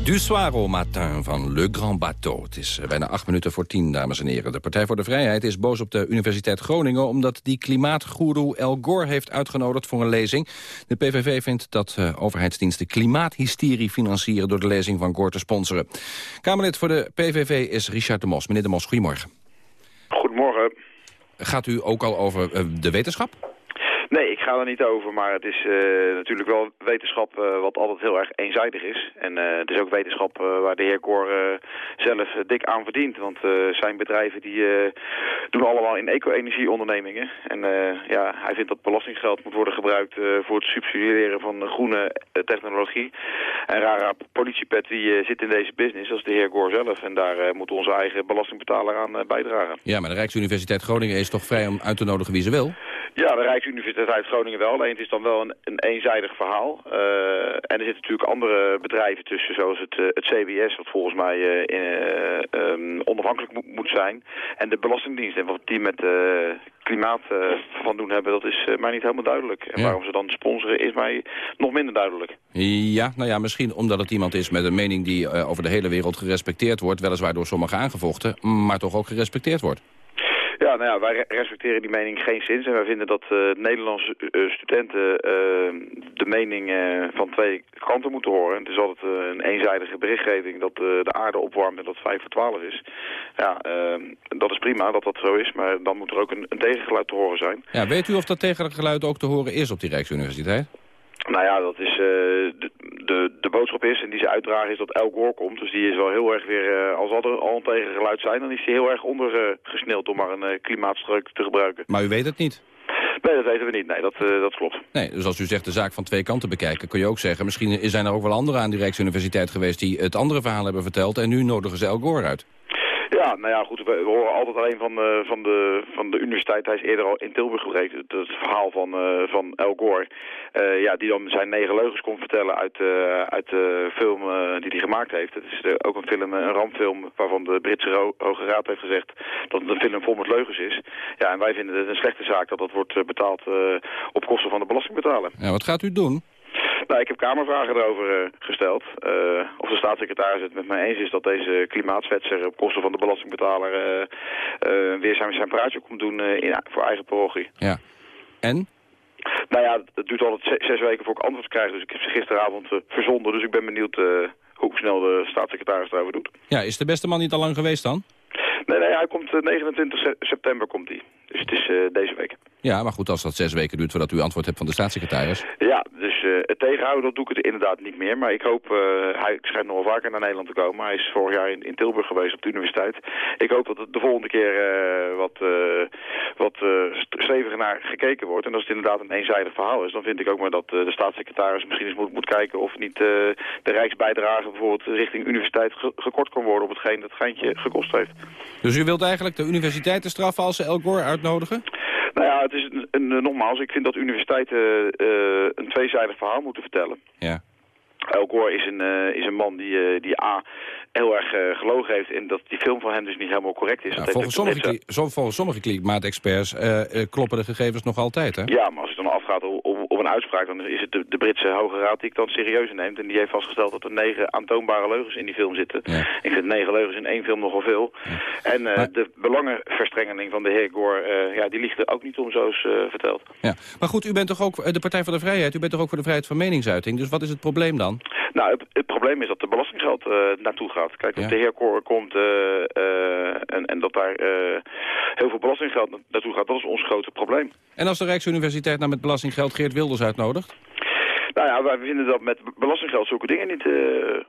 Du Soir au Matin van Le Grand Bateau. Het is eh, bijna acht minuten voor tien, dames en heren. De Partij voor de Vrijheid is boos op de Universiteit Groningen... omdat die klimaatgoeroe El Gore heeft uitgenodigd voor een lezing. De PVV vindt dat uh, overheidsdiensten klimaathysterie financieren... door de lezing van Gore te sponsoren. Kamerlid voor de PVV is Richard de Mos. Meneer de Mos, goedemorgen. Goedemorgen. Gaat u ook al over uh, de wetenschap? Nee, ik ga er niet over, maar het is uh, natuurlijk wel wetenschap uh, wat altijd heel erg eenzijdig is. En uh, het is ook wetenschap waar de heer Cor zelf dik aan verdient. Want zijn bedrijven die doen allemaal in eco-energieondernemingen. En ja, hij vindt dat belastinggeld moet worden gebruikt voor het subsidiëren van groene technologie. En rara politiepet die zit in deze business, is de heer Cor zelf. En daar moet onze eigen belastingbetaler aan bijdragen. Ja, maar de Rijksuniversiteit Groningen is toch vrij om uit te nodigen wie ze wil? Ja, de Rijksuniversiteit Groningen wel. Alleen het is dan wel een, een eenzijdig verhaal. Uh, en er zitten natuurlijk andere bedrijven tussen, zoals het, uh, het CBS, wat volgens mij uh, um, onafhankelijk mo moet zijn. En de Belastingdienst. En wat die met klimaat van doen hebben, dat is mij niet helemaal duidelijk. En ja. waarom ze dan sponsoren, is mij nog minder duidelijk. Ja, nou ja, misschien omdat het iemand is met een mening die over de hele wereld gerespecteerd wordt. Weliswaar door sommigen aangevochten, maar toch ook gerespecteerd wordt. Ja, nou ja, wij respecteren die mening geen zins. En wij vinden dat uh, Nederlandse uh, studenten uh, de mening van twee kanten moeten horen. Het is altijd een eenzijdige berichtgeving dat de aarde opwarmt en dat 5 voor 12 is. Ja, dat is prima dat dat zo is, maar dan moet er ook een, een tegengeluid te horen zijn. Ja, weet u of dat tegengeluid ook te horen is op die Rijksuniversiteit? Nou ja, dat is, uh, de, de, de boodschap is, en die ze uitdragen, is dat El Gore komt. Dus die is wel heel erg weer, uh, als er al een tegengeluid zijn, dan is die heel erg ondergesneeld uh, om maar een klimaatstreuk te gebruiken. Maar u weet het niet? Nee, dat weten we niet. Nee, dat, uh, dat klopt. Nee, dus als u zegt de zaak van twee kanten bekijken, kun je ook zeggen... misschien zijn er ook wel anderen aan die Rijksuniversiteit geweest die het andere verhaal hebben verteld... en nu nodigen ze El Gore uit. Ja, nou ja, goed, we, horen altijd alleen van, eh, van, de, van de universiteit. Hij is eerder al in Tilburg geweest. Het, het verhaal van, eh, van El Gore. Eh, ja, die dan zijn negen leugens kon vertellen uit, uit de film die hij gemaakt heeft. Het is ook een film, een rampfilm, waarvan de Britse Hoge Raad heeft gezegd dat het een film vol met leugens is. Ja, en wij vinden het een slechte zaak dat dat wordt betaald op kosten van de belastingbetaler. Ja, wat gaat u doen? Nou, ik heb kamervragen erover eh, gesteld. Eh, of de staatssecretaris het met mij eens is dat deze klimaatwetser op kosten van de belastingbetaler eh, weer zijn, zijn praatje komt doen in, voor eigen parochie. Ja. En? Nou ja, het duurt altijd ze- zes weken voor ik antwoord krijg, dus ik heb ze gisteravond verzonden. Dus ik ben benieuwd hoe snel de staatssecretaris erover doet. Ja, is de beste man niet al lang geweest dan? Nee, nee, hij komt eh, 29 se- september komt hij. Dus het is deze week. Ja, maar goed, als dat zes weken duurt voordat u antwoord hebt van de staatssecretaris... Ja, dus het tegenhouden, doe ik het inderdaad niet meer. Maar ik hoop, eh, hij schijnt nog wel vaker naar Nederland te komen. Hij is vorig jaar in, in Tilburg geweest op de universiteit. Ik hoop dat het de volgende keer eh, wat, eh, wat eh, st- steviger naar gekeken wordt. En als het inderdaad een eenzijdig verhaal is, dan vind ik ook maar dat eh, de staatssecretaris misschien eens moet, moet kijken of niet eh, de rijksbijdrage bijvoorbeeld richting universiteit ge- gekort kan worden op hetgeen dat geintje gekost heeft. Dus u wilt eigenlijk de universiteiten straffen als ze El Gore uitnodigen? Nou ja, het is een, een, eh, nogmaals, ik vind dat universiteiten eh, een tweezijdig verhaal moeten vertellen. Ja. Gore is een, eh, is een man die, eh, die A, heel erg eh, gelogen heeft en dat die film van hem dus niet helemaal correct is. Heeft Volgens sommige, volgens sommige klimaatexperts kloppen de gegevens nog altijd, hè? Ja, maar als het dan afgaat op, op, op een uitspraak, dan is het de, de Britse Hoge Raad die ik dan serieus neemt. En die heeft vastgesteld dat er negen aantoonbare leugens in die film zitten. Ik vind negen leugens in één film nogal veel. En de belangenverstrengeling van de heer Gore, ja, die ligt er ook niet om zoals verteld. Ja. Maar goed, u bent toch ook de Partij voor de Vrijheid, u bent toch ook voor de vrijheid van meningsuiting. Dus wat is het probleem dan? Nou, het, het probleem is dat er belastinggeld eh, naartoe gaat. Kijk, dat Ja. de heer Koor komt eh, eh, en, en dat daar heel veel belastinggeld na- naartoe gaat, dat is ons grote probleem. En als de Rijksuniversiteit nou met belastinggeld Geert Wilders uitnodigt? Nou ja, wij vinden dat met belastinggeld zulke dingen niet eh,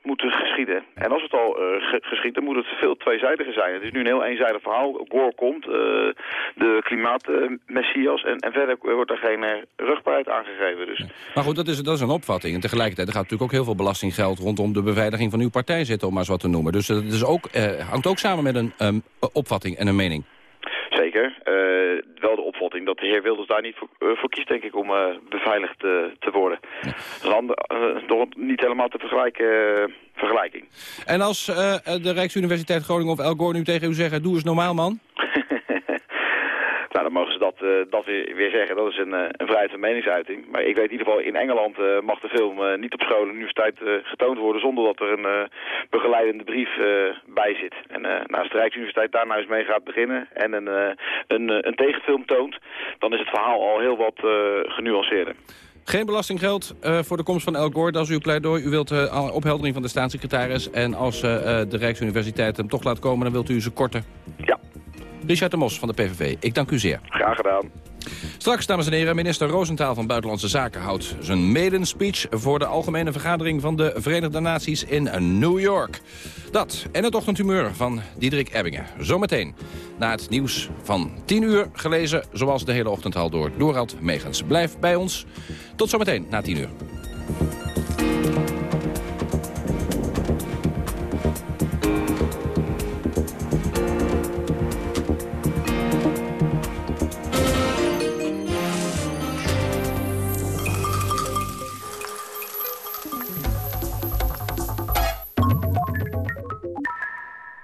moeten geschieden. En als het al ge- geschiet, dan moet het veel tweezijdiger zijn. Het is nu een heel eenzijdig verhaal. Gore komt, eh, de klimaatmessias en, en verder wordt er geen rugbaarheid aangegeven. Dus. Maar goed, dat is, dat is een opvatting. En tegelijkertijd er gaat natuurlijk ook heel veel belastinggeld rondom de beveiliging van uw partij zitten, om maar eens wat te noemen. Dus het is ook, hangt ook samen met een ehm, opvatting en een mening. Zeker. Eh, wel de opvatting dat de heer Wilders daar niet voor, eh, voor kiest, denk ik, om eh, beveiligd te worden. Ander- eh, toch niet helemaal te vergelijken vergelijking. En als de Rijksuniversiteit Groningen of El Gore nu tegen u zeggen, doe eens normaal man. Nou, dan mogen ze dat, eh, dat weer, weer zeggen. Dat is een, eh, een vrijheid van meningsuiting. Maar ik weet in ieder geval, in Engeland eh, mag de film niet op school en universiteit getoond worden... zonder dat er een begeleidende brief bij zit. En nou, als de Rijksuniversiteit daar nou eens mee gaat beginnen... en een, een, een tegenfilm toont, dan is het verhaal al heel wat genuanceerder. Geen belastinggeld voor de komst van El Gore, dat is uw pleidooi. U wilt eh, opheldering van de staatssecretaris. En als de Rijksuniversiteit hem toch laat komen, dan wilt u ze korten. Ja. Richard de Mos van de PVV, ik dank u zeer. Graag gedaan. Straks, dames en heren, minister Roosentaal van Buitenlandse Zaken houdt zijn maiden speech voor de Algemene Vergadering van de Verenigde Naties in New York. Dat en het ochtendhumeur van Diederik Ebbingen. Zometeen na het nieuws van 10 uur, gelezen zoals de hele ochtend al door Dorald Megens. Blijf bij ons. Tot zometeen na 10 uur.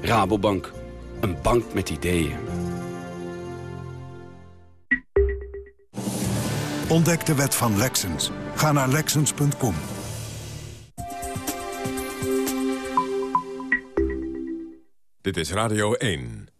Rabobank, een bank met ideeën. Ontdek de wet van Lexens. Ga naar Lexens.com. Dit is Radio 1.